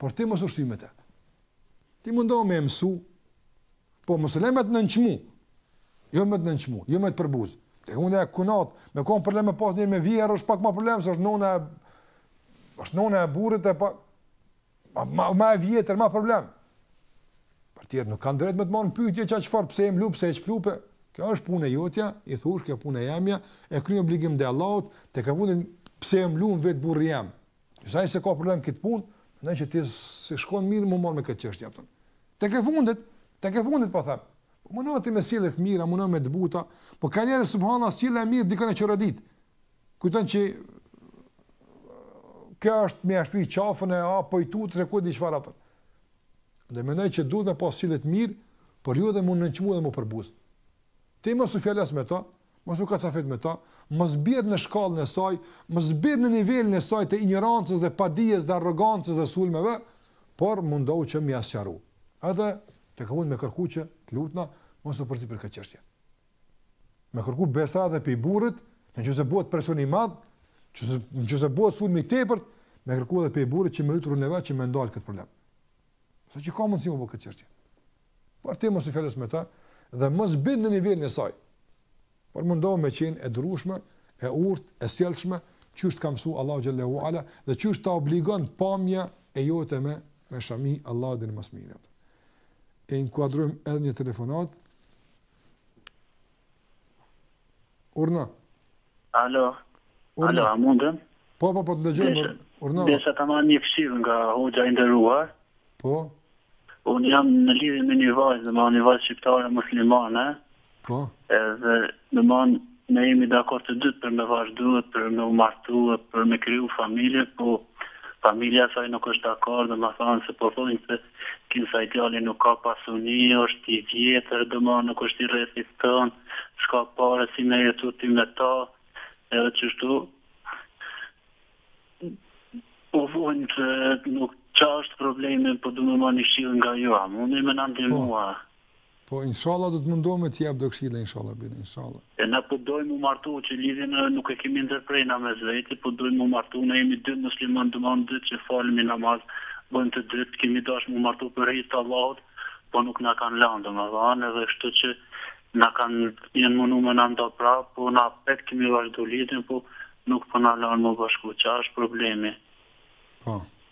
Por ti mos u shty me të. Ti mundohu me e mësu, po mos le me të nënçmu. Jo me të nënçmu, jo me të përbuz. Tevona e kunatë, me kon problem me pas një me vjerë, është pak më problem se është nona e është nona e burrit e pa ma ma e vjetër, ma problem. Por tjerët nuk kanë drejt me të marrë n'pyetje çka çfarë pse je mlu, pse je shplu. Kjo është punë e jotja, i thosh kjo punë e jamja, e kryen obligim ndaj Allahut, tevona pse je mlu më vet burri jem. Nëse ai s'e ka problem këtë punë, mendoj që ti s'ke shumë me u marr me këtë çështje apo. Tek e fundit, tek e fundit po them. Po munohu ti me sjellje të mira, munohu ti me të buta, po ka njerëz subhanallah sjellja e mirë dikon e çorodit. Kujton që kjo është ma shtrin qafën e po i tutë a ku di çfarë apo. Dhe mendoj që duhet me pas sjellje të mirë, por jo dhe me u nënçmu dhe me u përbuz. Ti mos u fjalos me to, mos u kacafit me to, mos bjer në shkallën e saj, mos bjer në nivelin e saj të injorancës dhe padijes dhe arrogancës dhe sulmeve, por mundohu që me ia sqaru. Edhe te ka mun me kërku që të lutna, mos u përzi për këtë çështje. Me kërku besa edhe prej burrit, nëqoftëse bëhet presion i madh, nëqoftëse bëhet sulm i tepërt, me kërku edhe prej burrit që me lut nënën e vet që me ndal këtë problem. Sa që ka mundësi me bë këtë çështje. Por ti mos u fjalos me ta dhe mos bjer në nivelin e saj. Por mundohu me qenë e durueshme, e urtë, e sjellshme, qysh të ka mësu Allahu teala dhe qysh ta obligon pamja e jote me me shami Allahu e din ma s'miri. E inkuadrojmë edhe një telefonatë. Urna. Alo. Urna. Alo, a mundem? Po, po, po, të dëgjojmë, urna. Desha të marr një këshillë nga hoxha i nderuar. Po. Unë jam në lidhje me një vajzë, domethënë një vajzë shqiptare muslimane. Po. Edhe, domethënë ne jemi dakord të dytë për me vazhdu, për me u martu, për me kriju familje, po familja saj nuk është dakord, domethënë se po thonë se Kinse ai djali nuk ka pasuni është i vjetër domethënë nuk është i rrethit tonë s'ka pare si me jetu ti me ta edhe qështu po thojnë se nuk qaj është problemi po du me marrë një këshillë nga ju a mundeni me na ndihmu a. Po inshallah do të mundohem me të jap do këshilla inshallah bi idhnilah. E na po dojmë u martu që lidhjen nuk e kemi ndërpre na mes veti po dojmë u martu ne jemi dy muslimanë domethënë që falim namaz edhe të dy kemi dashur u martu për hir të Allahut po nuk na kanë lënë domethënë edhe kështu që na kanë janë mundu me na nda po na apet kemi vazhdu lidhjen po nuk po na lënë me u bashku qaj është problemi po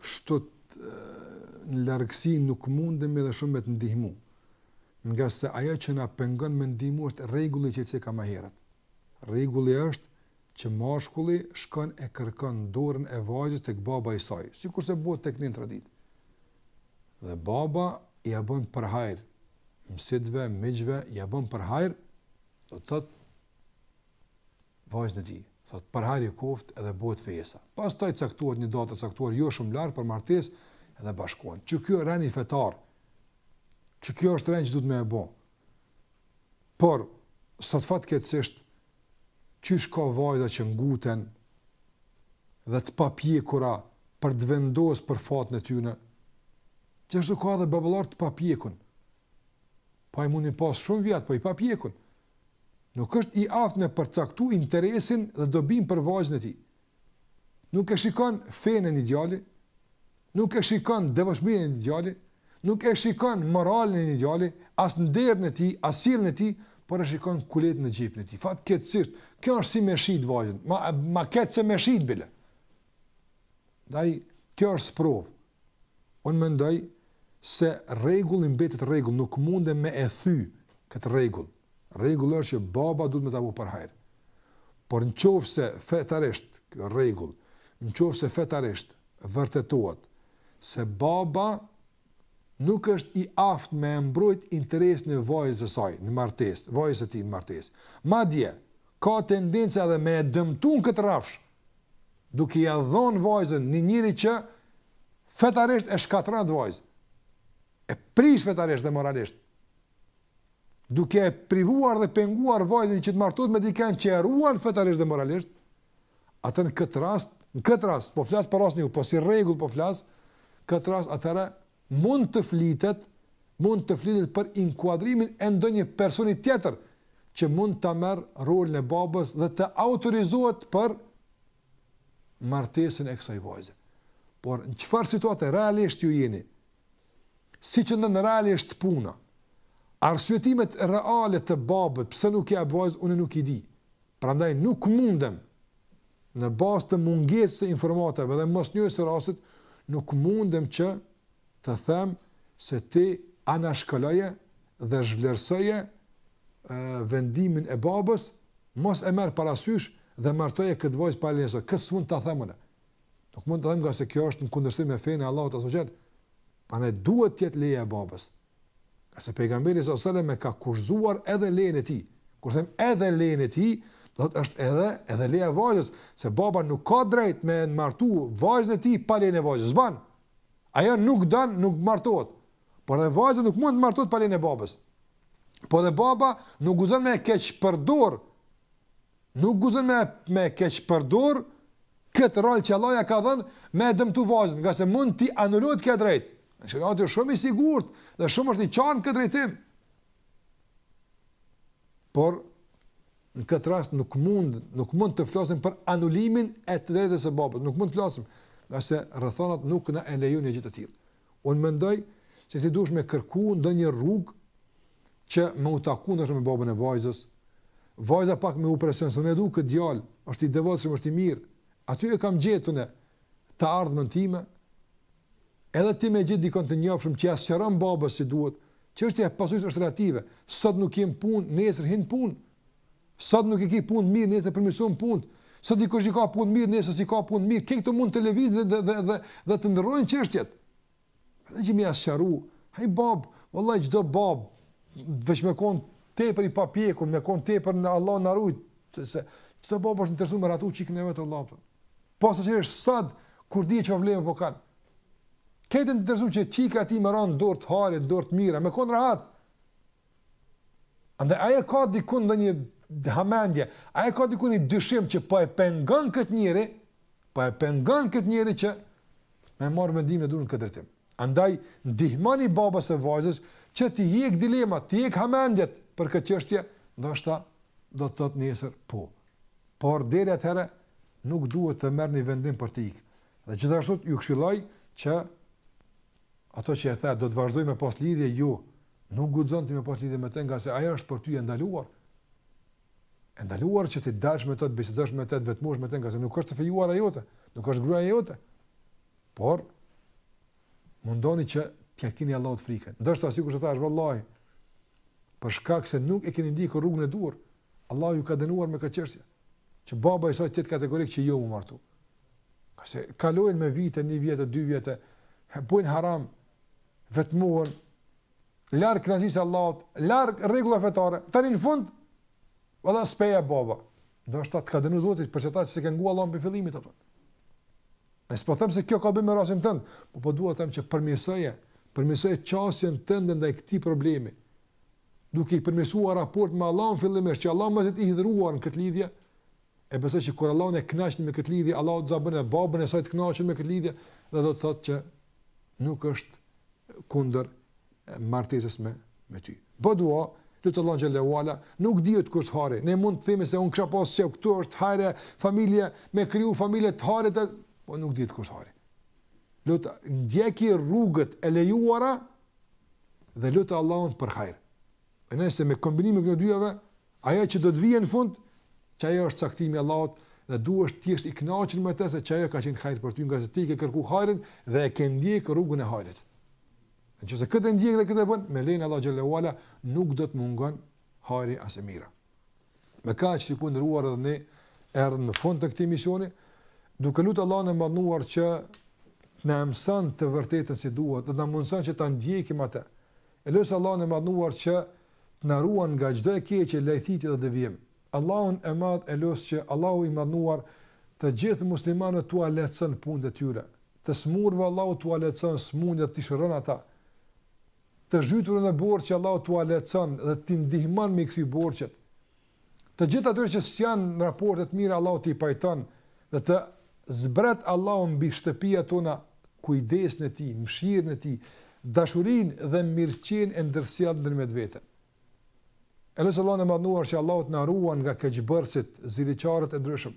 kështu në largësi nuk mundemi dhe shumë me të ndihmu, ngase ajo që na pengon me ndihmu është rregulli që e ceka ma herët. Rregulli është që mashkulli shkon e kërkon dorën e vajzës tek baba i saj, sikurse bëhet tek ne në traditë. Dhe baba ia bën për hajr msitve, miqve, ia bën për hajr, do të thotë vajzën e tij. Thotë, për hajr ju koftë edhe bëhet fejesa. Pastaj caktohet një datë e caktuar jo shumë larg për martesë dhe bashkohen. Qeky është rendi fetar. Qeky është rendi që duhet me e bë. Por sot fatkeqësisht qysh ka vajza që nguten dhe të papjekura për të vendos për fatin e tyre. Gjithashtu ka edhe baballar të papjekun. Po ai mun i pas shumë vjet, po i papjekun. Nuk është i aftë me përcaktu interesin dhe dobinë për vajën e tij. Nuk e shikon fenë e një djali, nuk e shikon devotshmërinë e një djali, nuk e shikon moralin e një djali, as nderin e tij, as sjelljen e tij, por e shikon kuletën në xhepin e tij. Fatkeqësisht, kjo është si me shit vajën, ma, ma keq se me shit bile. Ndaj, kjo është sprovë, Unë mendoj se rregulli mbetet rregull, nuk mundem me e thy këtë rregull. Rregulli është që baba duhet me ta bo për hajër. Por në qoftë se fetarisht, ky rregull, në qovë se fetarisht vërtetohet se baba nuk është i aftë me e mbrojt interesin e vajzës së saj, në martesë, vajzës së tij në martesë. Madje, ka tendenca edhe me e dëmtu në këtë rafsh, duke ia dhon vajzën një njeri që fetarisht e shkatërron atë vajzë. E prish fetarisht dhe moralisht. Duke e privuar dhe penguar vajzën që të martohet me dikën që e ruan fetarisht dhe moralisht, atë në këtë rast, në këtë rast po flas për rastin, jo, po si rregull po flas, këtë rast atëra Mund të flitet mund të flitet për inkuadrimin e ndonjë personi tjetër që mund ta marrë rolin e babës dhe të autorizohet për martesën e kësaj vajze. Por në çfarë situate realisht ju jeni? Si qëndron realisht puna? Arsyetimet reale të babët pse nuk e jep vajzën, unë nuk i di. Prandaj nuk mundem Në bazë të mungesës së informatave dhe mosnjohjes së rastit, nuk mundem që të them se ti anashkaloje dhe zhvlerësoje vendimin e babës, mos e merr parasysh dhe martoje këtë vajzë pa lejen e saj. Këtë s'mund ta them unë. Nuk mund të them ngase kjo është në kundërshtim me fenë e Allahut azza xal. Prandaj duhet të jetë leja e babës. Ngase pejgamberi sallallahu alajhi wasallam e ka kushtëzuar edhe lejen e tij. Kur them edhe lejen e tij, do të thotë edhe edhe leja e vajzës, se baba nuk ka drejt me martu vajzën e tij pa lejen e vajzës. S'ban. Ajo nuk don, nuk martohet. Por edhe vajza nuk mund të martohet pa lejen e babës. Po edhe baba nuk guxon me keqpërdor Nuk guxon me me e keqpërdor këtë rol që Allah ja ka dhënë me e dëmtu vajzën, ngase mund t'i anulohet kjo e drejtë. Sheriati është shumë i sigurt dhe shumë është i qartë në këtë drejtim. Por, në këtë rast nuk mund, nuk mund të flasim për anulimin e të drejtës së babës, nuk mund të flasim, ngase rrethanat nuk na e lejojnë një gjë të tillë. Unë mendoj që ti duhesh me kërku ndonjë rrugë që me u taku ndoshta me babën e vajzës. Vajza pak me bo presion, se unë e du këtë djalë, është i devotshëm, është i mirë. Aty e kam gjet unë të ardhmen time. Edhe ti me gjet dikon të njofshëm që ja sqaron babës si duhet. Çështja e pasurisë është relative. Sot nuk ke punë, nesër hin punë. Sot nuk i ke punët mirë, nesër përmirësohen punët. Sot dikush i ka punët mirë, nesër s'i ka punët mirë. Këto mund të lëvizin dhe dhe dhe dhe të ndrojnë çështjet. Dhe me ja sqaru. Hej bab, vallahi çdo bab veç me kon tepër i papjekur, me kon tepër në Allah na rujt, se se çdo bab është interesuar me rahatu çikën e vet Allah. Po pashë qysh sot kur di çfarë probleme po kanë. Krejt të interesuar që çika tij me ra n'dorë të hajrit, dorë të mira, me kon rahat. Andaj ai ka diku ndonjë hamendje, ai ka diku një dyshim që po e pengon këtë njeri, po e pengon këtë njeri që me marr vendimin e duhur në këtë drejtim. Andaj ndihmoni babës e vajzës që t'i hjek dilemat, t'i hjek hamendjet për këtë çështje, ndoshta do të thotë nesër po. Por deri atëherë nuk duhet të merrni vendim për të ikë. Dhe gjithashtu ju këshilloj që atë që e the, do të vazhdojmë me pas lidhje, jo, nuk guxon ti me pas lidhje me të, nga se ajo është për ty e ndaluar. E ndaluar që ti të dalësh me të, të bisedosh me të, të vetmohesh me të, nga se nuk është e fejuara jote, nuk është gruaja jote. Por, mundohuni që t'ja kini Allahut frikën. Ndoshta, sikur të thashë vallahi, për shkak se nuk e kini ndjek rrugën e duhur, Allahu ju ka dënuar me këtë çështje. që baba i saj të jetë kategorik që jo mu martu. Nga se kalojnë me vite, një vjet, dy vjet, bojnë haram, vetmohen, larg knaqsisë Allahut, larg rregullave fetare, tani në fund, valla s'po e jep baba. Ndoshta të ka dënu Zoti për çata që s'e ke ngu Allahun prej fillimit. Apo. Ne s'po them se kjo ka të bëjë me rastin tënd, po po dua të them që përmirësoje, përmirësoje qasjen tëndë ndaj këtij problemi, duke i përmirësuar raportet me Allahun fillimisht, që Allahu mos të jetë i hidhëruar në këtë lidhje, e besoj që kur Allahun e kënaqni me këtë lidhje, Allahu do ta bën babën e saj të kënaqur me këtë lidhje dhe do të thotë që nuk është kundër martesës me me ty. Bë dua, lute Allahun xhele ue ala, nuk dihet ku është hajri. Ne mund të themi se un kisha pas se këtu është hajri, familje, me kriju familje të hajrit, po nuk dihet ku është hajri. Lute, ndjeki rrugët e lejuara dhe lute Allahun për hajr. E nëse me kombinimin e këtyre dyjave, ajo që do të vijë në fund, që ajo është caktimi i Allahut dhe duhesh të jesh i kënaqur me të se qajo ka qenë hajr për ty, nga se ti ke kërku hajrin dhe e ke ndjek rrugën e hajrit. Në qoftë se këtë e ndjek dhe këtë e bën, me lejen e Allahut xhele ue ala, nuk do të mungon hajri as e mira. Me kaq, të nderuar, edhe ne erdhëm në fund të këtij emisioni, duke lutë Allahun e madhëruar që të na e mëson të vërtetën si duhet, dhe të na mundëson që ta ndjekim atë. E lus Allahun e madhëruar që të na ruan nga çdo e keqe, lajthitje dhe devijim. Allahun e madh e lus që Allahu i madhëruar të gjithë muslimanëve t'ua lehtëson punët e tyre. Të smurëve Allahu t'ua lehtëson sëmundjen dhe t'i shëron ata. të zhytur në borxhe Allahu t'ua lehtëson dhe t'i ndihmon me i kthy borxhet. Të gjithë atyre që s'janë në raporte të mira Allahu t'i pajton dhe të zbret Allahu mbi shtëpiat tona kujdesin e tij, mëshirën e tij, dashurinë dhe mirëqenien e ndërsjellë ndërmjet vete. E lus Allahun e madhëruar që Allahu të na ruan nga keqbërësit, ziliqarët e ndryshëm,